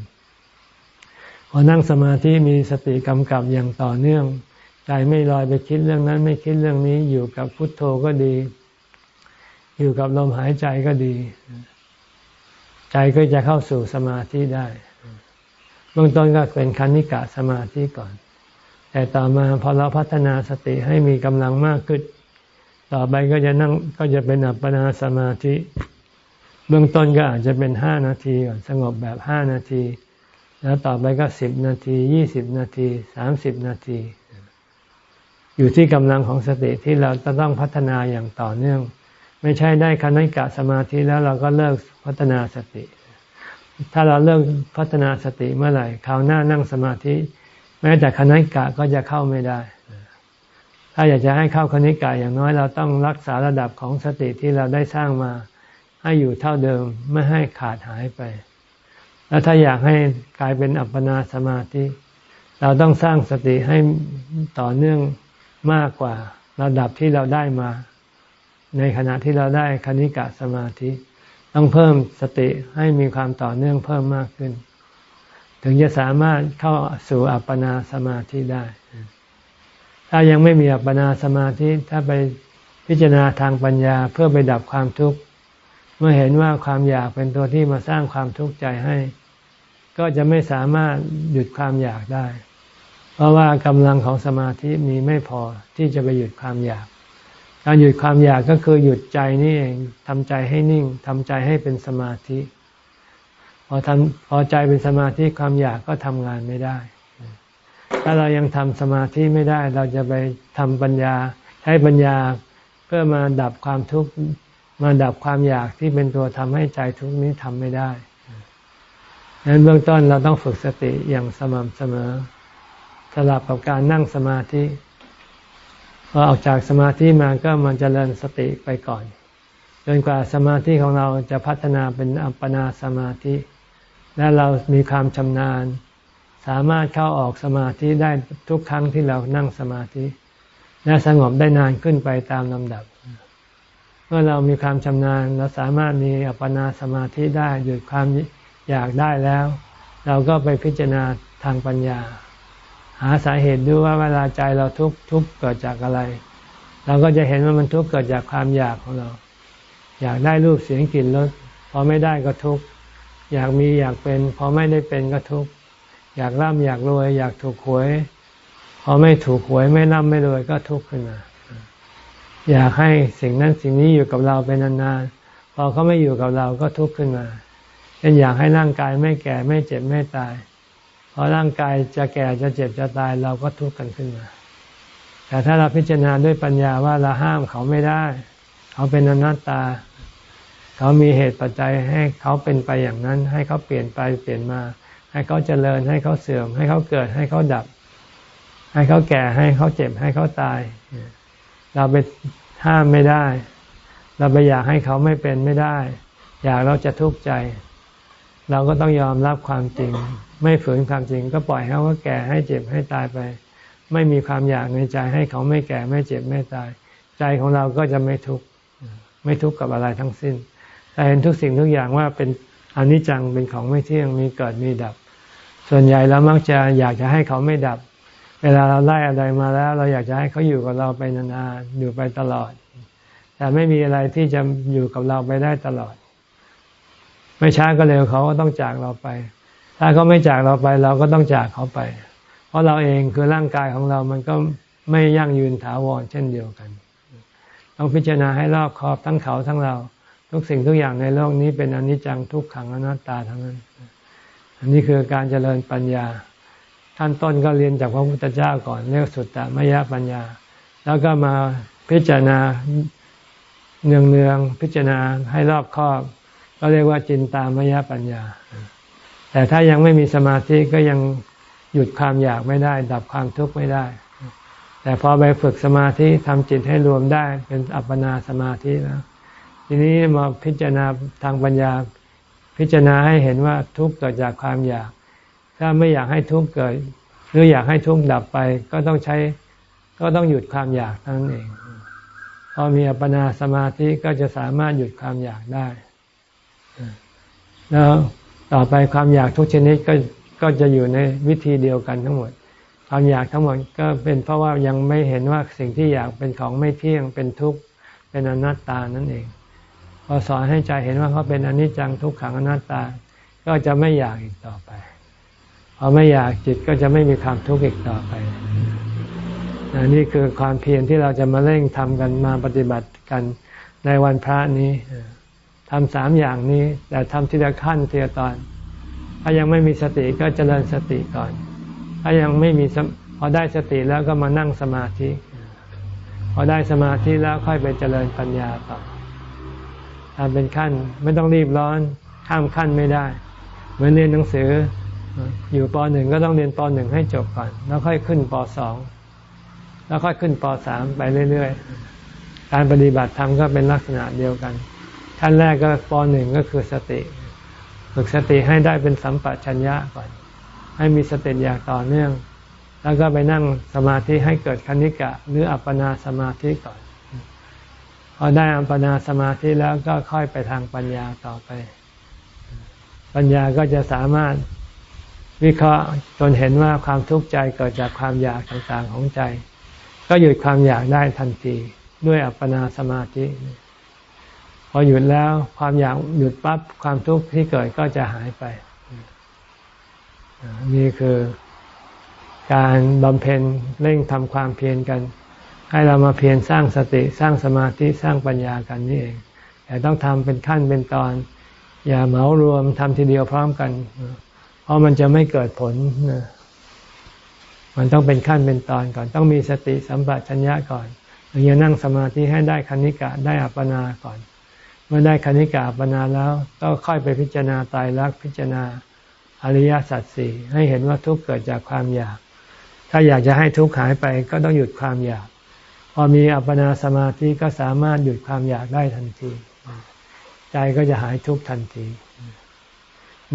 พอนั่งสมาธิมีสติกำกับอย่างต่อเนื่อง ใจไม่ลอยไปคิดเรื่องนั้น ไม่คิดเรื่องนี้อยู่กับพุทโธก็ดี อยู่กับลมหายใจก็ดี ใจก็จะเข้าสู่สมาธิได้ เบื้องต้นก็เป็นคันิกะสมาธิก่อน แต่ต่อมาพอเราพัฒนาสติให้มีกำลังมากขึ้น ต่อไปก็จะนั่งก็จะเป็นอัปปนาสมาธิ เบื้องต้นก็อาจจะเป็นห้านาทีก่อนสงบแบบห้านาที แล้วต่อไปก็สิบนาทียี่สิบนาทีสามสิบนาที อยู่ที่กำลังของสติที่เราจะต้องพัฒนาอย่างต่อเนื่อง ไม่ใช่ได้คณิกะสมาธิแล้วเราก็เลิกพัฒนาสติ ถ้าเราเลิกพัฒนาสติเมื่อไหร่คราวหน้านั่งสมาธิ แม้แต่คณิกะก็จะเข้าไม่ได้ ถ้าอยากจะให้เข้าคณิกะอย่างน้อยเราต้องรักษาระดับของสติที่เราได้สร้างมาให้อยู่เท่าเดิมไม่ให้ขาดหายไป แล้วถ้าอยากให้กลายเป็นอัปปนาสมาธิ เราต้องสร้างสติให้ต่อเนื่องมากกว่าระดับที่เราได้มา ในขณะที่เราได้คณิกะสมาธิ ต้องเพิ่มสติให้มีความต่อเนื่องเพิ่มมากขึ้น ถึงจะสามารถเข้าสู่อัปปนาสมาธิได้ ถ้ายังไม่มีอัปปนาสมาธิถ้าไปพิจารณาทางปัญญาเพื่อไปดับความทุกข์เมื่อเห็นว่าความอยากเป็นตัวที่มาสร้างความทุกข์ใจให้ ก็จะไม่สามารถหยุดความอยากได้ เพราะว่ากำลังของสมาธิมีไม่พอที่จะไปหยุดความอยาก การหยุดความอยากก็คือหยุดใจนี่เองทำใจให้นิ่งทำใจให้เป็นสมาธิ พอทำพอใจเป็นสมาธิความอยากก็ทำงานไม่ได้ ถ้าเรายังทำสมาธิไม่ได้ เราจะไปทำปัญญาใช้ปัญญาเพื่อมาดับความทุกข์มาดับความอยากที่เป็นตัวทำให้ใจทุกข์นี้ทำไม่ได้ดังนั้นเบื้องต้นเราต้องฝึกสติอย่างสม่ำเสมอสลับกับการนั่งสมาธิ พอออกจากสมาธิมาก็มันจเจริญสติไปก่อนจนกว่าสมาธิของเราจะพัฒนาเป็นอัปปนาสมาธิ และเรามีความชำนาญ สามารถเข้าออกสมาธิได้ทุกครั้งที่เรานั่งสมาธิ และสงบได้นานขึ้นไปตามลำดับ เมื่อเรามีความชำนาญเราสามารถมีอัปปนาสมาธิได้หยุดความอยากได้แล้ว เราก็ไปพิจารณาทางปัญญา หาสาเหตุดูว่าเวลาใจเราทุกข์ทุกข์เกิดจากอะไร เราก็จะเห็นว่ามันทุกข์เกิดจากความอยากของเรา อยากได้รูปเสียงกลิ่นรสพอไม่ได้ก็ทุกข์อยากมีอยากเป็น พอไม่ได้เป็นก็ทุกข์อยากร่ำอยากรวย อยากถูกหวย พอไม่ถูกหวยไม่ร่ำไม่รวยก็ทุกข์ขึ้นมา อยากให้สิ่งนั้นสิ่งนี้อยู่กับเราเป็นนานๆพอเขาไม่อยู่กับเราก็ทุกข์ขึ้นมาเช่นอยากให้ร่างกายไม่แก่ไม่เจ็บไม่ตาย อร่างกายจะแก่จะเจ็บจะตายเราก็ทุกข์กันขึ้นมา แต่ถ้าเราพิจารณาด้วยปัญญาว่าเราห้ามเขาไม่ได้ เขาเป็นอนัตตา เขามีเหตุปัจจัยให้เขาเป็นไปอย่างนั้น ให้เขาเปลี่ยนไปเปลี่ยนมา ให้เขาเจริญให้เขาเสื่อม ให้เขาเกิดให้เขาดับ ให้เขาแก่ให้เขาเจ็บให้เขาตาย เราไปห้ามไม่ได้ เราไปอยากให้เขาไม่เป็นไม่ได้ อยากเราจะทุกข์ใจ เราก็ต้องยอมรับความจริง ไม่ฝืนความจริง ก็ปล่อยให้เขาแก่ให้เจ็บให้ตายไป ไม่มีความอยากในใจให้เขาไม่แก่ไม่เจ็บไม่ตาย ใจของเราก็จะไม่ทุกข์ไม่ทุกข์กับอะไรทั้งสิ้น แต่เห็นทุกสิ่งทุกอย่างว่าเป็นอนิจจังเป็นของไม่เที่ยงมีเกิดมีดับ ส่วนใหญ่เรามักจะอยากจะให้เขาไม่ดับ เวลาเราไล่อะไรมาแล้ว เราอยากจะให้เขาอยู่กับเราไปนานๆอยู่ไปตลอด แต่ไม่มีอะไรที่จะอยู่กับเราไปได้ตลอด ไม่ช้าก็เร็วเขาก็ต้องจากเราไป ถ้าเขาไม่จากเราไปเราก็ต้องจากเขาไป เพราะเราเองคือร่างกายของเรามันก็ไม่ยั่งยืนถาวรเช่นเดียวกันต้องพิจารณาให้รอบคอบทั้งเขาทั้งเรา ทุกสิ่งทุกอย่างในโลกนี้เป็นอนิจจังทุกขังอนัตตาทั้งนั้น อันนี้คือการเจริญปัญญาขั้นต้นก็เรียนจากพระพุทธเจ้าก่อนเรียกสุตตมยปัญญา แล้วก็มาพิจารณาเนืองๆพิจารณาให้รอบคอบ ก็เรียกว่าจินตามยปัญญา แต่ถ้ายังไม่มีสมาธิก็ยังหยุดความอยากไม่ได้ ดับความทุกข์ไม่ได้ แต่พอไปฝึกสมาธิทำจิตให้รวมได้เป็นอัปปนาสมาธิแล้ว ทีนี้มาพิจารณาทางปัญญาพิจารณาให้เห็นว่าทุกข์เกิดจากความอยาก ถ้าไม่อยากให้ทุกข์เกิด หรืออยากให้ทุกข์ดับไป ก็ต้องใช้ก็ต้องหยุดความอยากทั้งนั้นเอง พอมีอัปปนาสมาธิก็จะสามารถหยุดความอยากได้ แล้วต่อไปความอยากทุกชนิดก็ก็จะอยู่ในวิธีเดียวกันทั้งหมด ความอยากทั้งหมดก็เป็นเพราะว่ายังไม่เห็นว่าสิ่งที่อยากเป็นของไม่เที่ยงเป็นทุกข์เป็นอนัตตานั่นเอง พอสอนให้ใจเห็นว่าเขาเป็นอนิจจังทุกขังอนัตตา ก็จะไม่อยากอีกต่อไปพอไม่อยากจิตก็จะไม่มีความทุกข์อีกต่อไปนี่คือความเพียรที่เราจะมาเร่งทำกันมาปฏิบัติกันในวันพระนี้ ทำสามอย่างนี้ แต่ทำทีละขั้นทีละตอน ถ้ายังไม่มีสติก็เจริญสติก่อน ถ้ายังไม่มีพอได้สติแล้วก็มานั่งสมาธิ พอได้สมาธิแล้วค่อยไปเจริญปัญญาต่อทำเป็นขั้นไม่ต้องรีบร้อนข้ามขั้นไม่ได้ เหมือนเรียนหนังสือ อยู่ปหนึ่งก็ต้องเรียนปหนึ่งให้จบก่อน แล้วค่อยขึ้นปสองแล้วค่อยขึ้นปสามไปเรื่อยๆ การปฏิบัติธรรมก็เป็นลักษณะเดียวกัน ขั้นแรกก็ปหนึ่งก็คือสติ ฝึกสติให้ได้เป็นสัมปชัญญะก่อน ให้มีสติอย่างต่อเนื่อง แล้วก็ไปนั่งสมาธิให้เกิดคณิกะ หรืออัปปนาสมาธิก่อน พอได้อัปปนาสมาธิแล้วก็ค่อยไปทางปัญญาต่อไป ปัญญาก็จะสามารถวิเคราะห์จนเห็นว่าความทุกข์ใจเกิดจากความอยากต่างๆของใจ ก็หยุดความอยากได้ทันทีด้วยอัปปนาสมาธิ พอหยุดแล้วความอยากหยุดปั๊บความทุกข์ที่เกิดก็จะหายไป นี่คือการบำเพ็ญเร่งทำความเพียรกัน ให้เรามาเพียรสร้างสติสร้างสมาธิสร้างปัญญากันนี่เอง แต่ต้องทำเป็นขั้นเป็นตอน อย่าเหมารวมทำทีเดียวพร้อมกัน เพราะมันจะไม่เกิดผลมันต้องเป็นขั้นเป็นตอนก่อน ต้องมีสติสัมปชัญญะก่อนอย่านั่งสมาธิให้ได้คณิกะได้อัปปนาก่อน เมื่อได้คณิกาปนาแล้ว ก็ค่อยไปพิจารณาตายรักพิจารณาอริยสัจสี่ให้เห็นว่าทุกข์เกิดจากความอยาก ถ้าอยากจะให้ทุกข์หายไปก็ต้องหยุดความอยาก พอมีอัปปนาสมาธิก็สามารถหยุดความอยากได้ทันที ใจก็จะหายทุกข์ทันที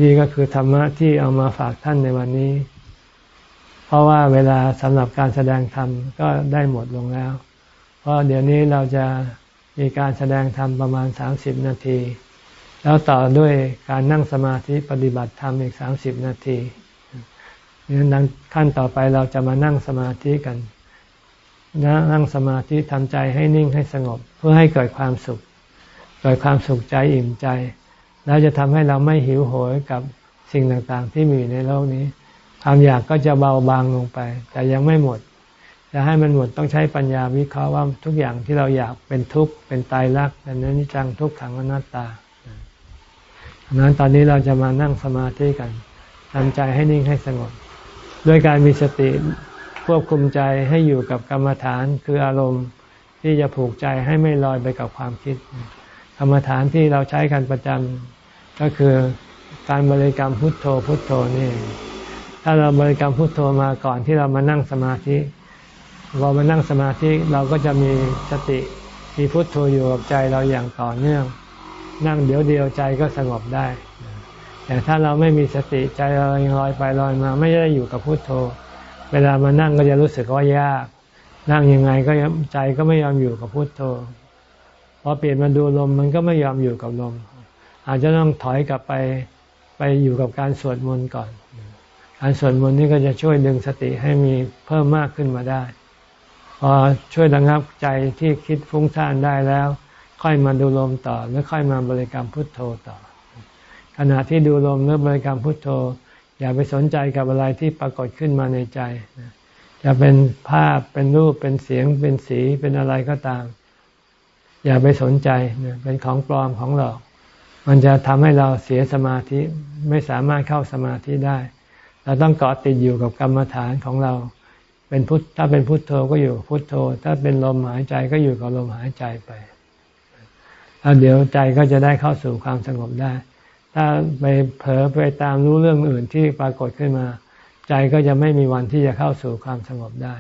นี่ก็คือธรรมะที่เอามาฝากท่านในวันนี้ เพราะว่าเวลาสำหรับการแสดงธรรมก็ได้หมดลงแล้ว เพราะเดี๋ยวนี้เราจะ มีการแสดงธรรมประมาณสามสิบนาที แล้วต่อด้วยการนั่งสมาธิปฏิบัติธรรมอีกสามสิบนาทีนั่งขั้นต่อไปเราจะมานั่งสมาธิกันนั่งสมาธิทำใจให้นิ่งให้สงบ เพื่อให้เกิดความสุข เกิดความสุขใจอิ่มใจ แล้วจะทำให้เราไม่หิวโหยกับสิ่งต่างๆ ที่มีในโลกนี้ ความอยากก็จะเบาบางลงไป แต่ยังไม่หมด จะให้มันหมดต้องใช้ปัญญาวิเคราะห์ว่าทุกอย่างที่เราอยากเป็นทุกข์เป็นตายรักเป็นนิจังทุกขังอนัตตาดังนั้นตอนนี้เราจะมานั่งสมาธิกันทำใจให้นิ่งให้สงบด้วยการมีสติควบคุมใจให้อยู่กับกรรมฐานคืออารมณ์ที่จะผูกใจให้ไม่ลอยไปกับความคิด กรรมฐานที่เราใช้กันประจำก็คือการบริกรรมพุทโธพุทโธนี่ถ้าเราบริกรรมพุทโธมาก่อนที่เรามานั่งสมาธิ พอมานั่งสมาธิเราก็จะมีสติมีพุทโธอยู่กับใจเราอย่างต่อเนื่อง นั่งเดี๋ยวเดียวใจก็สงบได้ แต่ถ้าเราไม่มีสติใจเรายังลอยไปลอยมา ไม่ได้อยู่กับพุทโธ เวลามานั่งก็จะรู้สึกว่ายาก นั่งยังไงก็ใจก็ไม่ยอมอยู่กับพุทโธพอเปลี่ยนมาดูลมมันก็ไม่ยอมอยู่กับลม อาจจะต้องถอยกลับไปไปอยู่กับการสวดมนต์ก่อน การสวดมนต์นี่ก็จะช่วยดึงสติให้มีเพิ่มมากขึ้นมาได้ พอช่วยระงับใจที่คิดฟุ้งซ่านได้แล้ว ค่อยมาดูลมต่อแล้วค่อยมาบริกรรมพุทโธต่อ ขณะที่ดูลมหรือบริกรรมพุทโธ อย่าไปสนใจกับอะไรที่ปรากฏขึ้นมาในใจ จะเป็นภาพเป็นรูปเป็นเสียงเป็นสีเป็นอะไรก็ตาม อย่าไปสนใจเป็นของปลอมของหลอก มันจะทำให้เราเสียสมาธิไม่สามารถเข้าสมาธิได้ เราต้องเกาะติดอยู่กับกรรมฐานของเรา เป็นพุทถ้าเป็นพุทโธก็อยู่พุทโธ ถ้าเป็นลมหายใจก็อยู่กับลมหายใจไปแล้วเดี๋ยวใจก็จะได้เข้าสู่ความสงบได้ ถ้าไปเผลอไปตามรู้เรื่องอื่นที่ปรากฏขึ้นมา ใจก็จะไม่มีวันที่จะเข้าสู่ความสงบได้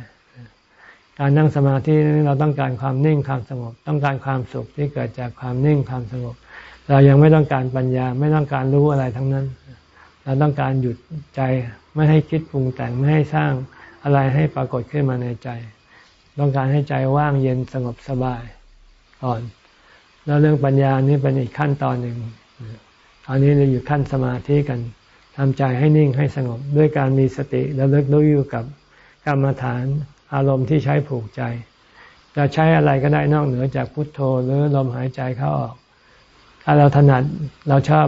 การนั่งสมาธินี้เราต้องการความนิ่งความสงบ ต้องการความสุขที่เกิดจากความนิ่งความสงบ เรายังไม่ต้องการปัญญาไม่ต้องการรู้อะไรทั้งนั้น เราต้องการหยุดใจไม่ให้คิดปรุงแต่งไม่ให้สร้าง อะไรให้ปรากฏขึ้นมาในใจ ต้องการให้ใจว่างเย็นสงบสบายก่อน แล้วเรื่องปัญญานี่เป็นอีกขั้นตอนหนึ่งตอนนี้เราอยู่ขั้นสมาธิกันทำใจให้นิ่งให้สงบด้วยการมีสติแล้วเลิกรู้อยู่กับกรรมฐานอารมณ์ที่ใช้ผูกใจ จะใช้อะไรก็ได้นอกเหนือจากพุทโธหรือลมหายใจเข้าออก ถ้าเราถนัดเราชอบ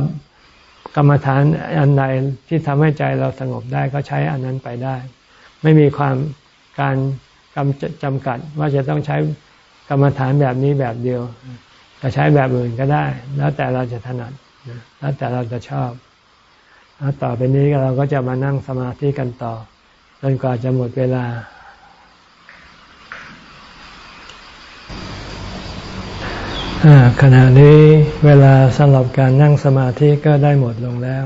กรรมฐานอันใดที่ทำให้ใจเราสงบได้ก็ใช้อันนั้นไปได้ ไม่มีความการกำจำกัดว่าจะต้องใช้กรรมฐานแบบนี้แบบเดียวจะใช้แบบอื่นก็ได้ แล้วแต่เราจะถนัดแล้วแต่เราจะชอบแล้วต่อไปนี้เราก็จะมานั่งสมาธิกันต่อจนกว่าจะหมดเวลา ขณะนี้เวลาสำหรับการนั่งสมาธิก็ได้หมดลงแล้ว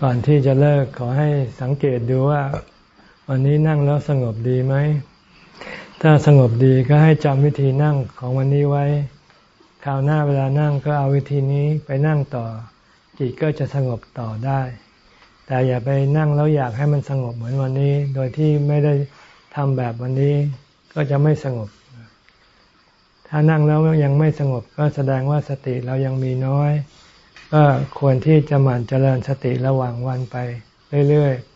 ก่อนที่จะเลิกขอให้สังเกตดูว่า วันนี้นั่งแล้วสงบดีไหม ถ้าสงบดีก็ให้จำวิธีนั่งของวันนี้ไว้ คราวหน้าเวลานั่งก็เอาวิธีนี้ไปนั่งต่อ จิตก็จะสงบต่อได้ แต่อย่าไปนั่งแล้วอยากให้มันสงบเหมือนวันนี้ โดยที่ไม่ได้ทำแบบวันนี้ก็จะไม่สงบ ถ้านั่งแล้วยังไม่สงบก็แสดงว่าสติเรายังมีน้อย ก็ควรที่จะหมั่นเจริญสติระหว่างวันไปเรื่อยๆ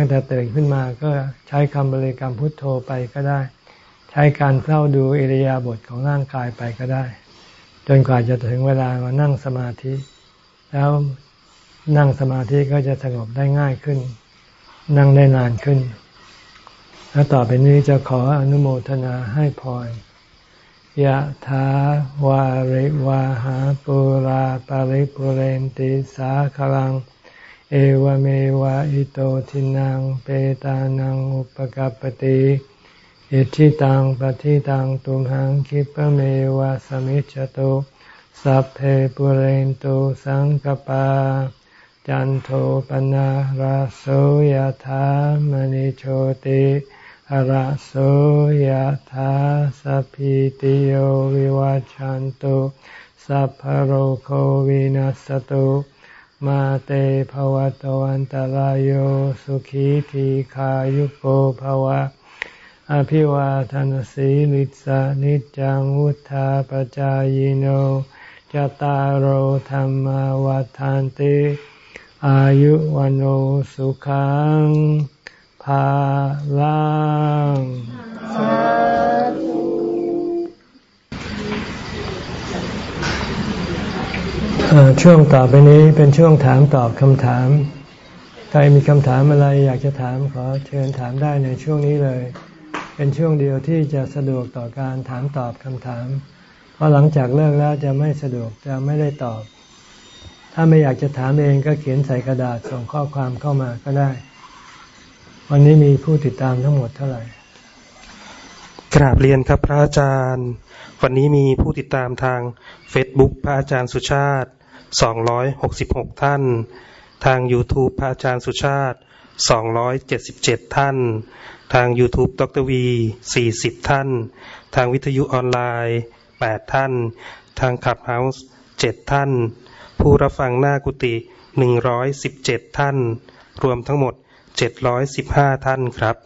ตั้งแต่ตื่นขึ้นมาก็ใช้คำบริกรรมพุทโธไปก็ได้ ใช้การเฝ้าดูอิริยาบถของร่างกายไปก็ได้ จนกว่าจะถึงเวลามานั่งสมาธิ แล้วนั่งสมาธิก็จะสงบได้ง่ายขึ้น นั่งได้นานขึ้น แล้วต่อไปนี้จะขออนุโมทนาให้พรยะถาวาริวาหาปุราปาริปุเรนติสาคลัง เอวเมวะอิโตทินังเปตานังอุปกัปติอิทิตังปฏิตังตุมหังคิปเมวะสมิจจตุสัพเพปุเรนตุสังกปา จันโทปนะราโสยธามณิโชติระโสยธาสัพพิติโยวิวัจจันตุสัพพโรโควินัสตุ มาเตภวัตวันตารโยสุขีทีขายุโกภวะ อภิวาทานสีลิสานิจังวุธาปจายโนจตารโหธรรมวาทานติอายุวันโอสุขังภาลัง ช่วงต่อไปนี้เป็นช่วงถามตอบคำถาม ใครมีคำถามอะไรอยากจะถามขอเชิญถามได้ในช่วงนี้เลย เป็นช่วงเดียวที่จะสะดวกต่อการถามตอบคำถาม เพราะหลังจากเลิกแล้วจะไม่สะดวกจะไม่ได้ตอบ ถ้าไม่อยากจะถามเองก็เขียนใส่กระดาษส่งข้อความเข้ามาก็ได้ วันนี้มีผู้ติดตามทั้งหมดเท่าไหร่กราบเรียนครับพระอาจารย์ วันนี้มีผู้ติดตามทาง Facebook พระอาจารย์สุชาติ 266 ท่าน ทาง YouTube พระอาจารย์สุชาติ 277 ท่าน ทาง YouTube ดรวี 40 ท่าน ทางวิทยุออนไลน์ 8 ท่าน ทางขับเฮาส์ 7 ท่าน ผู้รับฟังหน้ากุฏิ117 ท่าน รวมทั้งหมด 715 ท่านครับ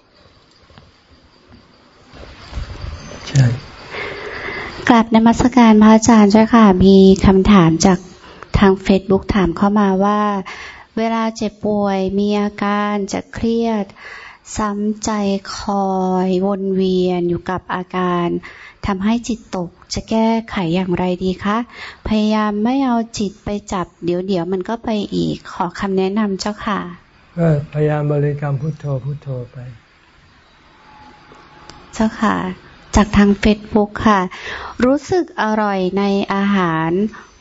ใช่กลับนมัสการพระอาจารย์เจ้าค่ะ มีคำถามจาก ทางเฟซบุ๊กถามเข้ามาว่า เวลาเจ็บป่วยมีอาการจะเครียด ซ้ำใจคอยวนเวียนอยู่กับอาการทำให้จิตตกจะแก้ไขอย่างไรดีคะ พยายามไม่เอาจิตไปจับ เดี๋ยวเดี๋ยวมันก็ไปอีกขอคำแนะนำเจ้าค่ะก็พยายามบริกรรมพุทโธพุทโธไป เจ้าค่ะ จากทางเฟซบุ๊กค่ะ รู้สึกอร่อยในอาหาร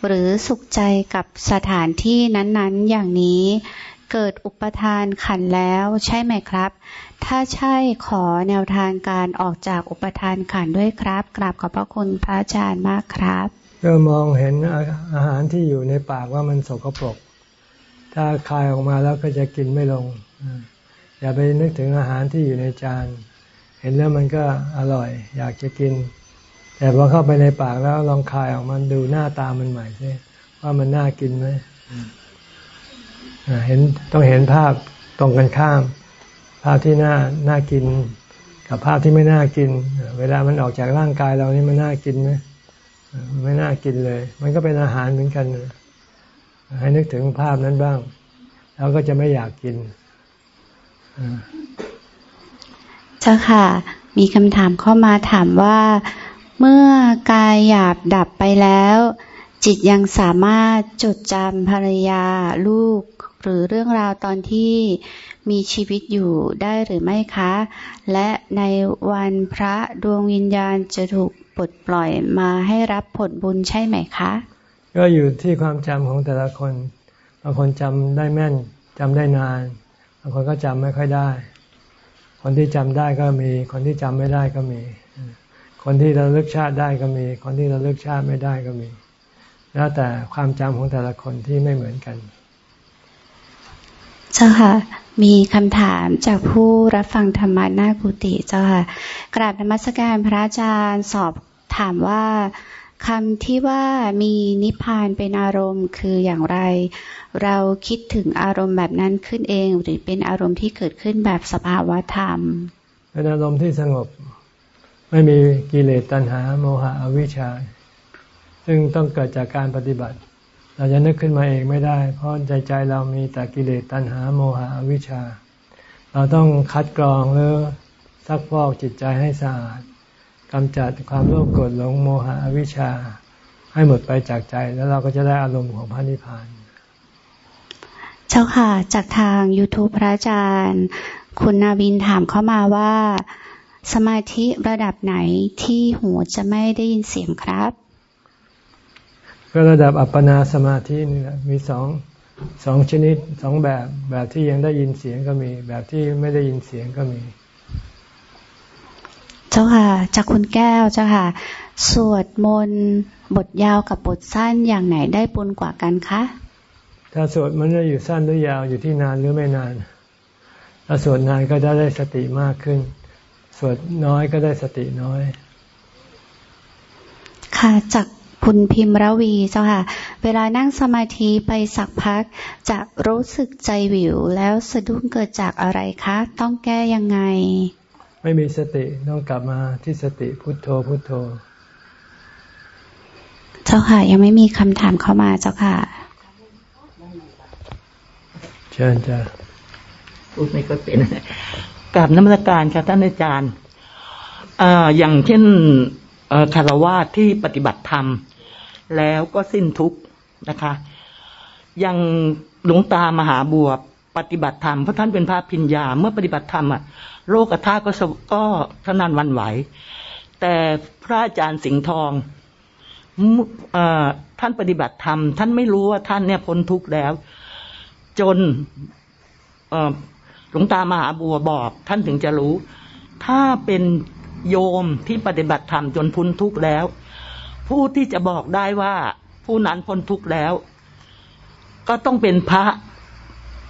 หรือสุขใจกับสถานที่นั้นๆ อย่างนี้ เกิดอุปทานขันแล้วใช่ไหมครับ ถ้าใช่ขอแนวทางการออกจากอุปทานขันด้วยครับกราบขอบพระคุณพระอาจารย์มากครับก็มองเห็นอาหารที่อยู่ในปากว่ามันสกปรก ถ้าคายออกมาแล้วก็จะกินไม่ลง อย่าไปนึกถึงอาหารที่อยู่ในจาน เห็นแล้วมันก็อร่อย อยากจะกิน แต่พอเข้าไปในปากแล้วลองคายออกมาดูหน้าตามันใหม่สิว่ามันน่ากินไหมเห็นต้องเห็นภาพตรงกันข้าม ภาพที่น่าน่ากิน กับภาพที่ไม่น่ากิน เวลามันออกจากร่างกายเรานี่มันน่ากินไหมไม่น่ากินเลย มันก็เป็นอาหารเหมือนกัน ให้นึกถึงภาพนั้นบ้าง แล้วก็จะไม่อยากกินเจ้าค่ะ มีคำถามเข้ามาถามว่า เมื่อกายหยาบดับไปแล้ว จิตยังสามารถจดจำภรรยาลูก หรือเรื่องราวตอนที่มีชีวิตอยู่ได้หรือไม่คะ และในวันพระดวงวิญญาณจะถูกปลดปล่อยมาให้รับผลบุญใช่ไหมคะ ก็อยู่ที่ความจำของแต่ละคนบางคนจำได้แม่นจำได้นานบางคนก็จำไม่ค่อยได้ คนที่จำได้ก็มี คนที่จำไม่ได้ก็มี คนที่ระลึกชาติได้ก็มี คนที่ระลึกชาติไม่ได้ก็มี แล้วแต่ความจำของแต่ละคนที่ไม่เหมือนกัน เจ้าค่ะ มีคำถามจากผู้รับฟังธรรมะหน้ากุฏิเจ้าค่ะ กราบนมัสการพระอาจารย์สอบถามว่าคำที่ว่ามีนิพพานเป็นอารมณ์คืออย่างไร เราคิดถึงอารมณ์แบบนั้นขึ้นเอง หรือเป็นอารมณ์ที่เกิดขึ้นแบบสภาวะธรรม เป็นอารมณ์ที่สงบ ไม่มีกิเลสตัณหา โมหะอวิชชา ซึ่งต้องเกิดจากการปฏิบัติ เราจะนึกขึ้นมาเองไม่ได้ เพราะใจใจเรามีแต่กิเลสตัณหา โมหะอวิชชา เราต้องคัดกรองหรือซักพอกจิตใจให้สะอาดกำจัดความโลภโกรธหลงโมหะอวิชชา ให้หมดไปจากใจแล้วเราก็จะได้อารมณ์ของพระนิพพานเจ้าค่ะ จากทาง YouTube พระอาจารย์ คุณนาวินถามเข้ามาว่า สมาธิระดับไหนที่หูจะไม่ได้ยินเสียงครับ ก็ระดับอัปปนาสมาธินี่แหละมีสองสองชนิดสองแบบแบบที่ยังได้ยินเสียงก็มี แบบที่ไม่ได้ยินเสียงก็มี เจ้าค่ะจากคุณแก้วเจ้าค่ะ สวดมนต์บทยาวกับบทสั้นอย่างไหนได้ปุญกว่ากันคะถ้าสวดมันจะอยู่สั้นหรือยาวอยู่ที่นานหรือไม่นานถ้าสวดนานก็จะได้สติมากขึ้น สวดน้อยก็ได้สติน้อย ค่ะจากคุณพิมพ์ระวีเจ้าค่ะ เวลานั่งสมาธิไปสักพัก จะรู้สึกใจวิว แล้วสะดุ้งเกิดจากอะไรคะ ต้องแก้ยังไง ไม่มีสติต้องกลับมาที่สติพุทโธพุทโธ เจ้าค่ะ ยังไม่มีคำถามเข้ามาเจ้าค่ะ เชิญจ้ะพูดไม่ค่อยเป็น กราบนมัสการค่ะท่านอาจารย์อย่างเช่นคารวาที่ปฏิบัติธรรม แล้วก็สิ้นทุกข์นะคะอย่างหลวงตามหาบัวปฏิบัติธรรมเพราะท่านเป็นพระพิญญา เมื่อปฏิบัติธรรมอะโลกธาตุก็ก็ทนานวันไหว แต่พระอาจารย์สิงห์ทองอท่านปฏิบัติธรรม ท่านไม่รู้ว่าท่านเนี่ยพ้นทุกข์แล้ว จนเหลวงตามหาบัวบอกท่านถึงจะรู้ ถ้าเป็นโยมที่ปฏิบัติธรรมจนพ้นทุกข์แล้ว ผู้ที่จะบอกได้ว่าผู้นั้นพ้นทุกข์แล้ว ก็ต้องเป็นพระ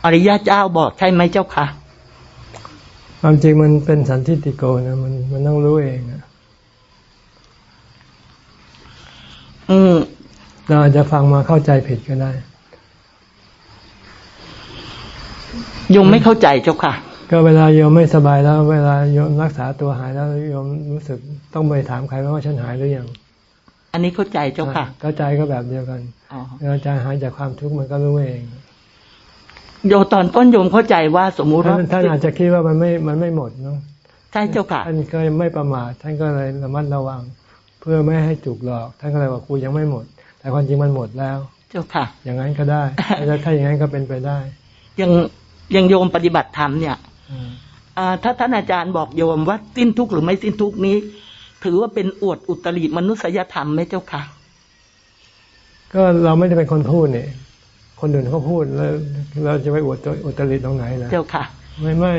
อริยะเจ้าบอกใช่ไหมเจ้าค่ะความจริงมันเป็นสันทิฏฐิโกนะมันมันต้องรู้เองอะอืมเราอาจจะฟังมาเข้าใจผิดก็ได้ โยมไม่เข้าใจเจ้าค่ะ ก็เวลาโยมไม่สบายแล้ว เวลาโยมรักษาตัวหายแล้วโยมรู้สึกต้องไปถามใครว่าฉันหายหรือยังอันนี้เข้าใจเจ้าค่ะ เข้าใจก็แบบเดียวกันอ๋อเวลาใจหายจากความทุกข์มันก็รู้เองโยตอนต้นโยมเข้าใจว่าสมมุติว่าท่านท่านอาจจะคิดว่ามันไม่มันไม่หมดเนาะใช่เจ้าค่ะท่านก็ไม่ประมาทท่านก็เลยระมัดระวัง เพื่อไม่ให้ถูกหลอก ท่านก็เลยบอกกูยังไม่หมด แต่ความจริงมันหมดแล้ว เจ้าค่ะ อย่างนั้นก็ได้ถ้าถ้าอย่างนั้นก็เป็นไปได้ยัง ยังโยมปฏิบัติธรรมเนี่ยอืมอ่าถ้าท่านอาจารย์บอกโยมว่าสิ้นทุกข์หรือไม่สิ้นทุกข์นี้ ถือว่าเป็นอวดอุตริมนุษยธรรมไหมเจ้าค่ะก็เราไม่ได้เป็นคนพูดเนี่ยคนอื่นเขาพูดแล้ว เราจะไปอวดตัวอุตริตรงไหนนะเจ้าค่ะ ไม่ไม่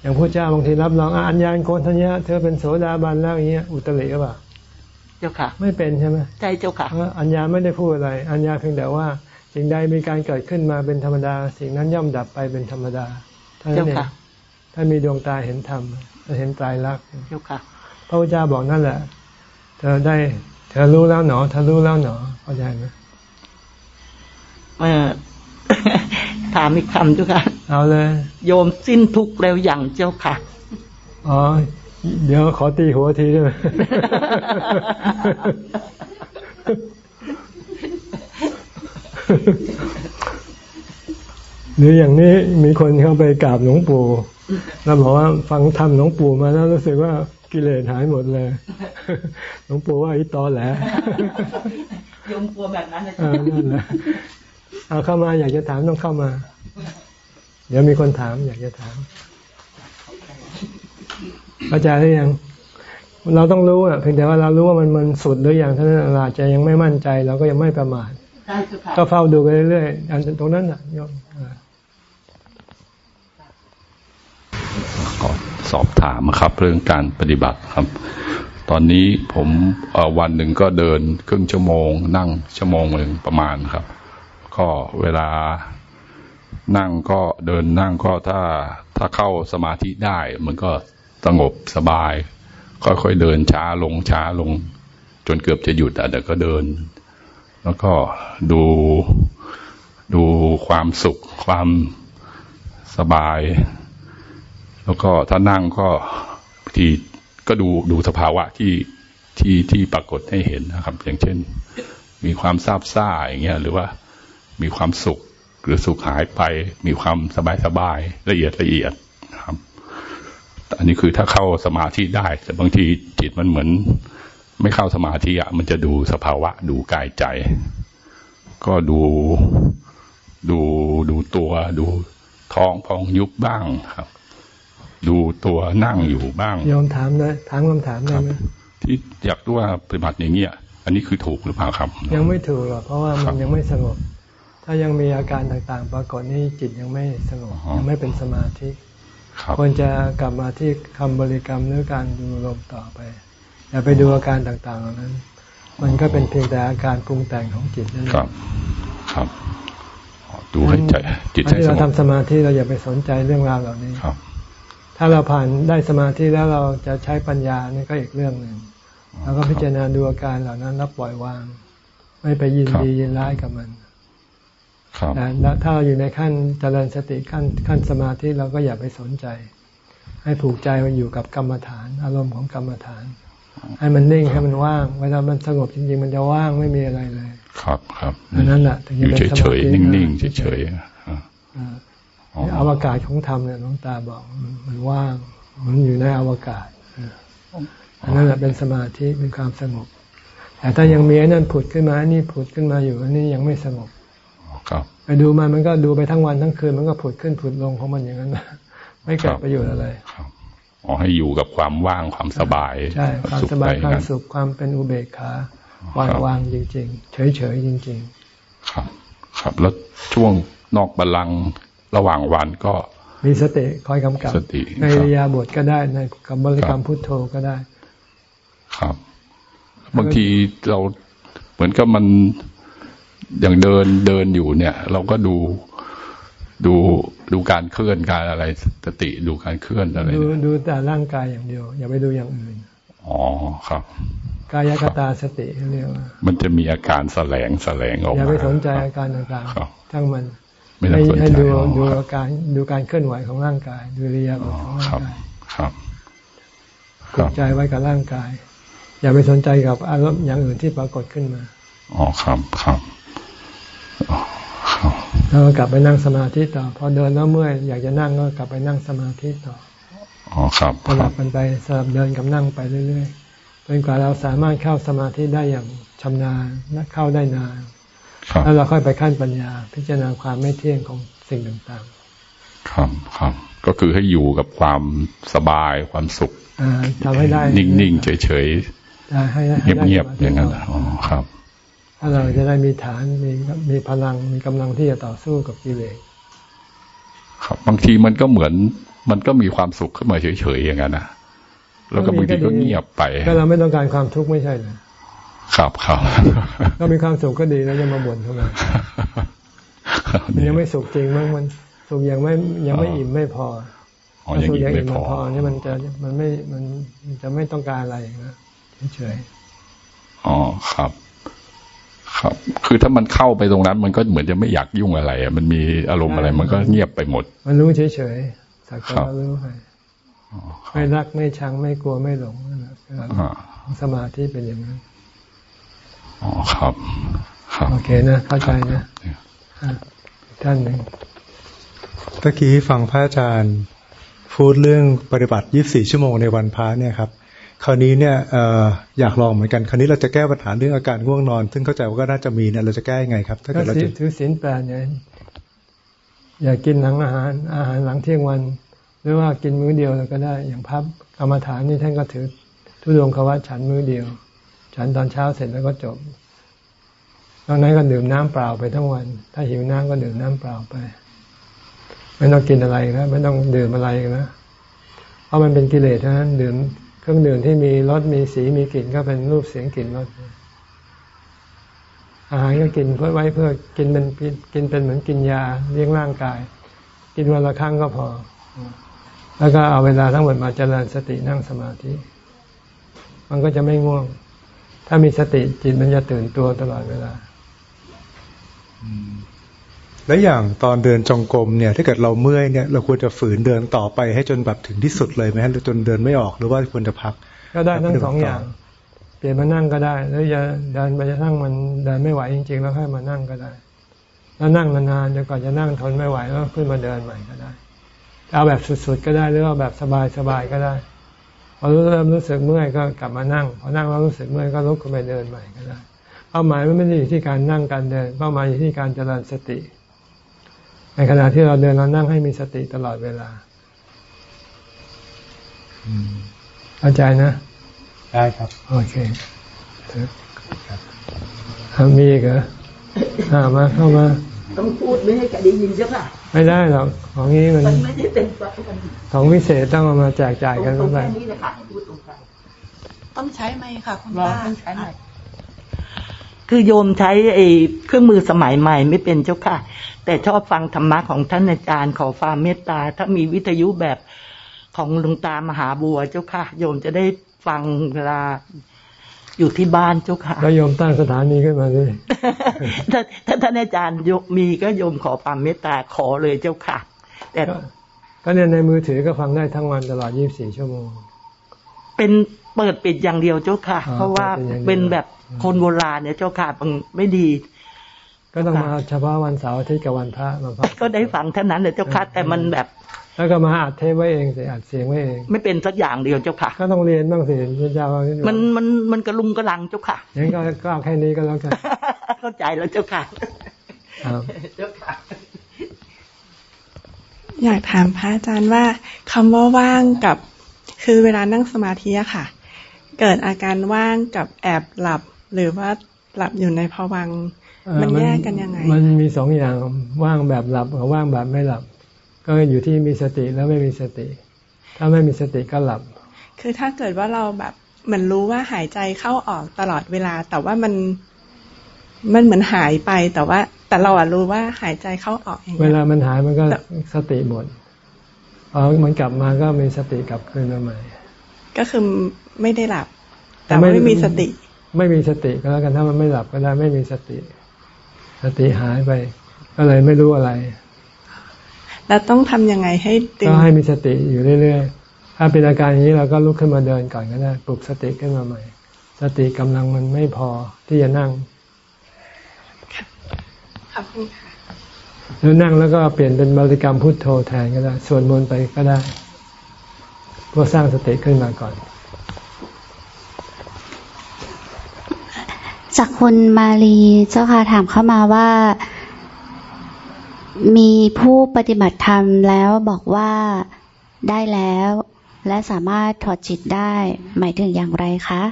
อย่างพระเจ้าบางทีรับรองอะอัญญาณโกนทัญญะเธอเป็นโสดาบันแล้วอย่างเงี้ยอุตริหรือเปล่า เจ้าค่ะ ไม่เป็นใช่ไหมใช่เจ้าค่ะเพราะอัญญาไม่ได้พูดอะไร อัญญาเพียงแต่ว่า สิ่งใดมีการเกิดขึ้นมาเป็นธรรมดา สิ่งนั้นย่อมดับไปเป็นธรรมดาเท่านั้นเอเจ้างค่ะถ้ามีดวงตาเห็นธรรมเห็นตายรักษณ์เจ้าค่ะพระพุทธเจ้าบอกนั่นแหละ เธอได้ เธอรู้แล้วหนอเธอรู้แล้วหนอเข้าใจไหมเออถามอีกคำเจ้าค่ะเอาเลย โยมสิ้นทุกข์แล้วอย่างเจ้าค่ะอ๋อเดี๋ยวขอตีหัวทีได้ไหม หรืออย่างนี้มีคนเข้าไปกราบหลวงปู่แล้วบอกว่าฟังธรรมหลวงปู่มาแล้วรู้สึกว่ากิเลสหายหมดเลยหลวงปู่ว่าไอ้ตอแหลโยมกลัวแบบนั้นนะเออนั่นแหละเอาเข้ามาอยากจะถามต้องเข้ามา เดี๋ยวมีคนถาม อยากจะถามเข้าใจหรือยัง เราต้องรู้อะเพียงแต่ว่าเรารู้ว่ามันมันสุดหรือยังเท่านั้นเราอาจจะยังไม่มั่นใจ เราก็ยังไม่ประมาทใช่เจ้าค่ะ ก็เฝ้าดูไปเรื่อยๆอันตรงนั้นอะโยมอ่าขอสอบถามครับ เรื่องการปฏิบัติครับ ตอนนี้ผมเอ่อวันหนึ่งก็เดินครึ่งชั่วโมง นั่งชั่วโมงหนึ่งประมาณครับ ก็เวลานั่งก็เดินนั่งก็ถ้าถ้าเข้าสมาธิได้ มันก็สงบสบาย ค่อยๆเดินช้าลงช้าลง จนเกือบจะหยุดอะแต่ก็เดิน แล้วก็ดูดูความสุข ความสบาย แล้วก็ถ้านั่งก็บางทีก็ดูดูสภาวะที่ที่ที่ปรากฏให้เห็นนะครับ อย่างเช่น มีความซาบซ่าอย่างเงี้ยหรือว่ามีความสุขหรือสุขหายไป มีความสบายสบายละเอียดละเอียดนะครับ อันนี้คือถ้าเข้าสมาธิได้ แต่บางทีจิตมันเหมือน ไม่เข้าสมาธิอะมันจะดูสภาวะ ดูกายใจ ก็ดูดูดูตัว ดูท้องพองยุบบ้างครับ ดูตัวนั่งอยู่บ้างยอมถามเลยถามคำถามได้ไหมที่อยากรู้ว่าปฏิบัติอย่างเงี้ยอันนี้คือถูกหรือเปล่าครับ ยังไม่ถูกหรอกเพราะว่าครัมันบยังไม่สงบ ถ้ายังมีอาการต่างๆ ปรากฏนี่จิตยังไม่สงบอ๋อยังไม่เป็นสมาธิครับควรจะกลับมาที่คำบริกรรมหรือการดูลมต่อไป อย่าไปดูอาการต่างๆเหล่านั้น มันก็เป็นเพียงแต่อาการปรุงแต่งของจิตนั่นเอครับงครับอ๋อดูให้ใจจิตอันใจที่สเรางบทำสมาธิเราอย่าไปสนใจเรื่องราวเหล่านี้ครับ ถ้าเราผ่านได้สมาธิแล้วเราจะใช้ปัญญานี่ก็อีกเรื่องหนึ่งแล้วก็พิจารณาดูอาการเหล่านั้นแล้วปล่อยวาง ไม่ไปยินครับดียินร้ายกับมันครับแต่แล้วถ้าเราอยู่ในขั้นเจริญสติขั้นขั้นสมาธิเราก็อย่าไปสนใจ ให้ผูกใจไว้อยู่กับกรรมฐาน อารมณ์ของกรรมฐาน ให้มันนิ่งให้มันว่างเวลามันสงบจริงๆ มันจะว่างไม่มีอะไรเลย ครับครับอันนั้นแหละถึงอจะยู่เป็นสเฉมายธิๆนิ่งๆเฉยๆอะอ่าอ๋ออวกาศของธรรมเนี่ยหลวงตาบอกมันมันว่าง มันอยู่ในอวกาศอ่าอันนั้นแหละเป็นสมาธิเป็นความสงบ แต่ถ้ายังมีไอ้นั่นผุดขึ้นมาอันนี่ผุดขึ้นมาอยู่อันนี้ยังไม่สงบครับไปดูมันมันก็ดูไปทั้งวันทั้งคืนมันก็ผุดขึ้นผุดลงของมันอย่างนั้นนะไม่เกิครัดบประโยชน์อะไรครับ อ๋อให้อยู่กับความว่างความสบายใช่ความสุขสบายไปความงั้นสุขความเป็นอุเบกขาวางครับวางจริง ๆ เฉยๆจริงครับ ครับแล้วช่วงนอกบัลลังก์ระหว่างวันก็ๆมีสติคอยกำกับสติในครับอิริยาบทก็ได้ในกรรมบริกรรมครับพุทโธก็ได้ ครับ บางทีเราเหมือนกับมันอย่างเดินเดินอยู่เนี่ย เราก็ดู ดูดูการเคลื่อนการอะไรสติดูการเคลื่อนอะไรดูเนี่ยดูแต่ร่างกายอย่างเดียว อย่าไปดูอย่างอื่นอ๋อครับ กายคตาสติเรียกว่ามันจะมีอาการแสลงแสลงออกอย่ามาไปสนใจครับอาการต่างครับๆทั้งมันไม่ต้องสนใจให้ดูอ๋อดูอาการดูการเคลื่อนไหวของร่างกาย ดูอิริยาบอ๋อถของร่าครับงกายครับคผูรักบใจไว้กับร่างกาย อย่าไปสนใจกับอารมณ์อย่างอื่นที่ปรากฏขึ้นมาอ๋อครับครับอ๋อครับ แล้วก็กลับไปนั่งสมาธิต่อ พอเดินแล้วเมื่อยอยากจะนั่งก็กลับไปนั่งสมาธิต่ออ๋อครับสลับกันไปสลับเดินกับนั่งไปเรื่อยๆจนกว่าเราสามารถเข้าสมาธิได้อย่างชำนาญและเข้าได้นานครับแล้วเราค่อยไปขั้นปัญญา พิจารณาความไม่เที่ยงของสิ่งต่างครับครับ ก็คือให้อยู่กับความสบายความสุขๆอ่าทำให้ได้ นิ่งๆเฉยได้ให้ได้ๆให้ได้เงียบสมๆธิอย่างนั้นต่อ๋อครับ ถ้าเราจะได้มีฐานมีมีพลังมีกำลังที่จะต่อสู้กับกิเลสครับ บางทีมันก็เหมือน มันก็มีความสุขขึ้นมาเฉยๆอย่างนั้นนะแล้วก็บางทีก็เงียบไปก็เราไม่ต้องการความทุกข์ไม่ใช่เหรอครับครับก็มีความสุขก็ดีแล้วจะมาบ่นทำไมมันยังไม่สุขจริงมั้งมันสุขยังไม่ยังไม่อิ่มไม่พออ๋อถ้าอย่างสุขนี้ยังไม่อิ่มพไม่อพอเนี่ยมันจะมันไม่มันมันจะไม่ต้องการอะไรนะเฉยอ๋อครับ ครับ คือถ้ามันเข้าไปตรงนั้น มันก็เหมือนจะไม่อยากยุ่งอะไรอะมันมีอารมณ์อะไร มันก็เงียบไปหมดๆมันรู้เฉยๆสักแต่ครับว่ารู้ไปอ๋อครัไม่บรักไม่ชังไม่กลัวไม่หลงนั่นแหละคืออ่าสมาธิเป็นอย่างนั้นอ๋อครับ ครับ โอเคนะเข้าใจนะอะอีกท่านหนึ่งเมื่อกี้ฟังพระอาจารย์พูดเรื่องปฏิบัติ 24 ชั่วโมงในวันพระเนี่ยครับ คราวนี้เนี่ยออยากลองเหมือนกัน คราวนี้เราจะแก้ปัญหาเรื่องอาการง่วงนอน ซึ่งเข้าใจว่าก็น่าจะมีเนี่ยเราจะแก้ยังไงครับ ถ้าเกิดเราถือศีลแปดเนี่ยอย่ากินหลังอาหารอาหารหลังเที่ยงวัน หรือว่ากินมื้อเดียวเราก็ได้ อย่างพับกรรมฐานนี่ท่านก็ถือทุดงควัตฉันมื้อเดียว ฉันตอนเช้าเสร็จแล้วก็จบนอกนั้นก็ดื่มน้ำเปล่าไปทั้งวัน ถ้าหิวน้ำก็ดื่มน้ำเปล่าไป ไม่ต้องกินอะไรนะไม่ต้องดื่มอะไรนะเพราะมันเป็นกิเลสเท่านั้นดื่ม เครื่องดื่มที่มีรสมีสีมีกลิ่นก็เป็นรูปเสียงกลิ่นรสอาหารก็กินเพื่อไว้เพื่อกินเป็นกินเป็นเหมือนกินยาเลี้ยงร่างกาย กินวันละครั้งก็พอ แล้วก็เอาเวลาทั้งหมดมาเจริญสตินั่งสมาธิ มันก็จะไม่ง่วง ถ้ามีสติจิตมันจะตื่นตัวตลอดเวลา แล้วอย่างตอนเดินจงกรมเนี่ย ถ้าเกิดเราเมื่อยเนี่ยเราควรจะฝืนเดินต่อไปให้จนแบบถึงที่สุดเลยไหมหรือจนเดินไม่ออกหรือว่าควรจะพัก ก็ได้ทั้งสองอย่าง เปลี่ยนมานั่งก็ได้ หรือจะเดินไปจะนั่งมันเดินไม่ไหวจริง ๆ แล้วค่อยมานั่งก็ได้ แล้วนั่งนานๆจนกว่าจะนั่งทนไม่ไหวแล้วขึ้นมาเดินใหม่ก็ได้ เอาแบบสุดๆก็ได้หรือว่าแบบสบายๆก็ได้พอเริ่มรู้สึกเมื่อยก็กลับมานั่งพอนั่งแล้วรู้สึกเมื่อยก็ลุกขึ้นไปเดินใหม่ก็ได้เป้าหมายไม่ได้อยู่ที่การนั่งการเดิน เป้าหมายอยู่ที่การเจริญสติ ในขณะที่เราเดินเรานั่งให้มีสติตลอดเวลาเข้าใจนะ ได้ครับ โอเคทำมีอีกเหรออ่ามาเข้ามา ต้องพูดไม่ให้ใครได้ยินเจ้าค่ะไม่ได้หรอกของนี้มันมันไม่ได้เป็นฟังกันของวิเศษต้องเอามาแจกจ่ายกันตรเท่างไหร่แค่นี้เลยค่ะพูดตรงกันต้องใช้ไหมค์ค่ะคุณรอป้าต้องใช้ไหม คือโยมใช้ไอ้เครื่องมือสมัยใหม่ไม่เป็นเจ้าค่ะ แต่ชอบฟังธรรมะของท่านอาจารย์ขอความเมตตา ถ้ามีวิทยุแบบของหลวงตามหาบัวเจ้าค่ะ โยมจะได้ฟังเวลาอยู่ที่บ้านเจ้าค่ะก็โยมตั้งสถานีขึ้นมาสิถ้าถ้าท่านอาจารย์ยกมีก็โยมขอความเมตตาขอเลยเจ้าค่ะ แต่ก็ก็เนี่ยในมือถือก็ฟังได้ทั้งวันตลอด 24 ชั่วโมง เป็น เปิดปิดอย่างเดียวเจ้าค่ะอ๋อเพราะว่าเปิดปิดอย่างเดียวเป็นแบบคนโบราณเนี่ยเจ้าค่ะมันไม่ดี ก็ต้องมาเฉพาะวันเสาร์อาทิตย์กับวันพระมาฟังก็ได้ฟังเท่านั้นเลยเจ้าค่ะแต่มันแบบแล้วก็มาอัดเทปไว้เองสิอัดเสียงไว้เอง ไม่เป็นสักอย่างเดียวเจ้าค่ะ ก็ต้องเรียนบ้างสิพระเจ้าว่ามันมันมันกระลุงกระลังเจ้าค่ะงั้นก็ก็เอาแค่นี้ก็แล้วกันเข้าใจแล้วเจ้าค่ะครับเจ้าค่ะ อยากถามพระอาจารย์ว่าคำว่าว่างกับ คือเวลานั่งสมาธิอะค่ะ เกิดอาการว่างกับแอบหลับ หรือว่าหลับอยู่ในภวังค์เอ่อมันแยกกันยังไง มันมีสองอย่างว่างแบบหลับกับว่างแบบไม่หลับ ก็อยู่ที่มีสติแล้วไม่มีสติ ถ้าไม่มีสติก็หลับ คือถ้าเกิดว่าเราแบบเหมือนรู้ว่าหายใจเข้าออกตลอดเวลา แต่ว่ามันมันเหมือนหายไปแต่ว่า แต่เราอะรู้ว่าหายใจเข้าออกอย่างเวเงี้ยลามันหายมันก็แต่สติหมดพอมันกลับมาก็มีสติกลับคืนมาใหม่ ก็คือ ไม่ได้หลับ แต่แต่ไม่ว่าไม่มีสติ ไม่มีสติก็แล้วกันถ้ามันไม่หลับก็ได้ไม่มีสติ สติหายไป ก็เลยไม่รู้อะไร แล้วต้องทำยังไงให้ดึงก็ให้มีสติอยู่เรื่อยๆถ้าเป็นอาการอย่างนี้เราก็ลุกขึ้นมาเดินก่อนก็ได้ปลุกสติขึ้นมาใหม่ สติกำลังมันไม่พอที่จะนั่งขอบคุณค่ะหรือนั่งแล้วก็เปลี่ยนเป็นบริกรรมพุทโธแทนก็ได้สวดมนต์ไปก็ได้เพื่อสร้างสติขึ้นมาก่อน จากคุณมาลีเจ้าค่ะถามเข้ามาว่า มีผู้ปฏิบัติธรรมแล้วบอกว่าได้แล้ว และสามารถถอดจิตได้ หมายถึงอย่างไรคะ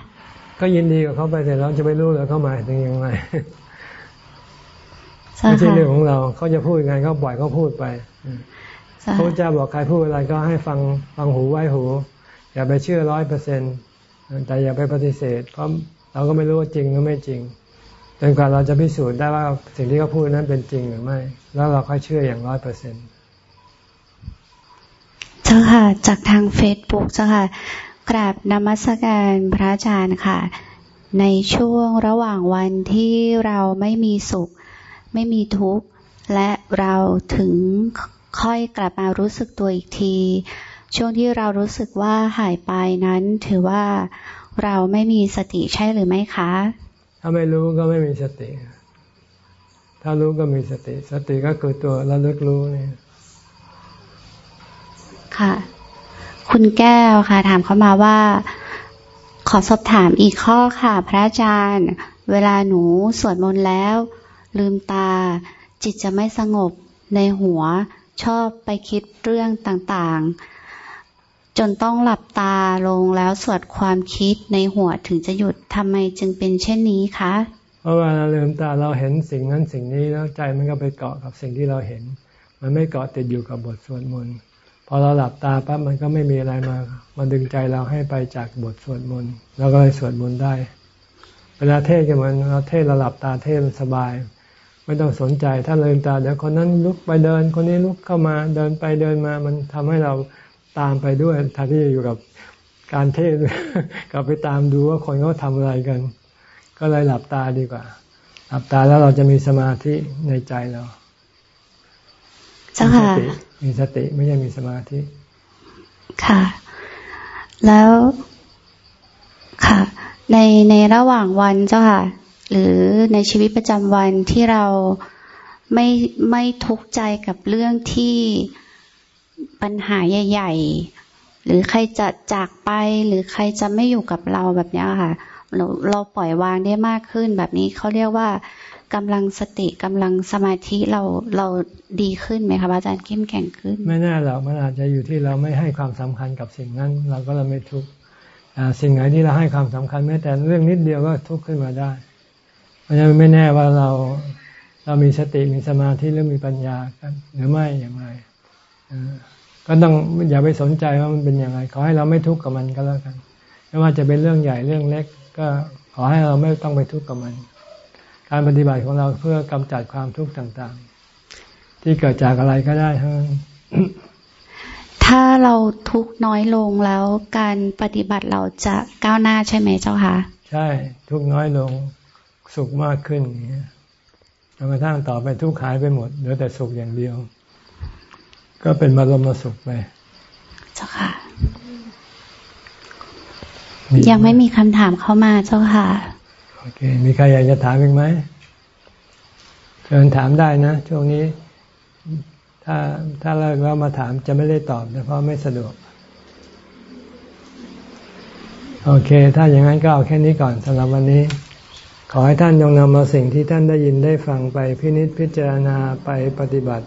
ก็ยินดีกับเขาไปแต่เราจะไม่รู้เลยเขาหมายถึงยังไงเจ้าไม่ใช่ค่ะเรื่องของเราเขาจะพูดยังไงเขาปล่อยเขาพูดไปเจ้าพระพุทธเจ้าบอกใครพูดอะไรก็ให้ฟังฟังหูไว้หู อย่าไปเชื่อร้อยเปอร์เซ็นแต่อย่าไปปฏิเสธ เพราะ เราก็ไม่รู้ว่าจริงหรือไม่จริงจนกว่าเราจะพิสูจน์ได้ว่าสิ่งที่เขาพูดนั้นเป็นจริงหรือไม่ แล้วเราค่อยเชื่ออย่างร้อยเปอร์เซ็นต์เจ้าค่ะ จากทางเฟซบุ๊กเจ้าค่ะ กราบนมัสการพระอาจารย์ค่ะ ในช่วงระหว่างวันที่เราไม่มีสุข ไม่มีทุกข์ และเราถึงค่อยกลับมารู้สึกตัวอีกที ช่วงที่เรารู้สึกว่าหายไปนั้นถือว่า เราไม่มีสติใช่หรือไม่คะ ถ้าไม่รู้ก็ไม่มีสติ ถ้ารู้ก็มีสติ สติก็คือตัวระลึกรู้นี่ค่ะ คุณแก้วค่ะ ถามเข้ามาว่า ขอสอบถามอีกข้อค่ะ พระอาจารย์ เวลาหนูสวดมนต์แล้ว ลืมตา จิตจะไม่สงบในหัวชอบไปคิดเรื่องต่างๆ จนต้องหลับตาลงแล้วสวดความคิดในหัวถึงจะหยุดทำไมจึงเป็นเช่นนี้คะ เพราะว่าเราลืมตาเราเห็นสิ่งนั้นสิ่งนี้แล้วใจมันก็ไปเกาะกับสิ่งที่เราเห็น มันไม่เกาะติดอยู่กับบทสวดมนต์พอเราหลับตาปั๊บมันก็ไม่มีอะไรมามาดึงใจเราให้ไปจากบทสวดมนต์เราก็เลยสวดมนต์ได้ เวลาเทศกันมันเราเทศเราหลับตาเทศมันสบาย ไม่ต้องสนใจถ้าลืมตาเดี๋ยวคนนั้นลุกไปเดินคนนี้ลุกเข้ามาเดินไปเดินมามันทำให้เรา ตามไปด้วยแทนที่จะอยู่กับการเทศกลับไปตามดูว่าคนเขาทำอะไรกัน ก็เลยหลับตาดีกว่า หลับตาแล้วเราจะมีสมาธิในใจเราเจ้าค่ะมีสติไม่ใช่มีสมาธิ ค่ะ แล้วค่ะ ในในระหว่างวันเจ้าค่ะ หรือในชีวิตประจำวันที่เราไม่ไม่ทุกข์ใจกับเรื่องที่ ปัญหาใหญ่ ๆ หรือใครจะจากไปหรือใครจะไม่อยู่กับเราแบบนี้ค่ะ เราเราปล่อยวางได้มากขึ้นแบบนี้เขาเรียกว่ากำลังสติกำลังสมาธิเราเราดีขึ้นไหมคะอาจารย์เข้มแข็งขึ้น ไม่แน่หรอกมันอาจจะอยู่ที่เราไม่ให้ความสำคัญกับสิ่งนั้น เราก็เลยไม่ทุกข์สิ่งไหนที่เราให้ความสำคัญแม้แต่เรื่องนิดเดียวก็ทุกข์ขึ้นมาได้ เพราะฉะนั้นไม่แน่ว่าเราเรามีสติมีสมาธิหรือมีปัญญากันหรือไม่อย่างไร ก็ต้องอย่าไปสนใจว่ามันเป็นยังไง ขอให้เราไม่ทุกข์กับมันก็แล้วกัน ไม่ว่าจะเป็นเรื่องใหญ่เรื่องเล็ก ก็ขอให้เราไม่ต้องไปทุกข์กับมัน การปฏิบัติของเราเพื่อกำจัดความทุกข์ต่างๆ ที่เกิดจากอะไรก็ได้ทั้งถ้าเราทุกน้อยลงแล้วการปฏิบัติเราจะก้าวหน้าใช่ไหมเจ้าคะใช่ทุกน้อยลงสุขมากขึ้นอย่างเงี้ยจนกระทั่งต่อไปทุกขายไปหมดเหลือแต่สุขอย่างเดียว ก็เป็นบรมสุขไปเจ้าค่ะ ยังไม่มีคำถามเข้ามาเจ้าค่ะ โอเค มีใครอยากจะถามอีกไหมเชิญถามได้นะช่วงนี้ถ้าถ้าเรามาถามจะไม่ได้ตอบนะเพราะไม่สะดวก โอเค ถ้าอย่างนั้นก็เอาแค่นี้ก่อนสำหรับวันนี้ ขอให้ท่านยงนำเอาสิ่งที่ท่านได้ยินได้ฟังไปพินิจพิจารณาไปปฏิบัติ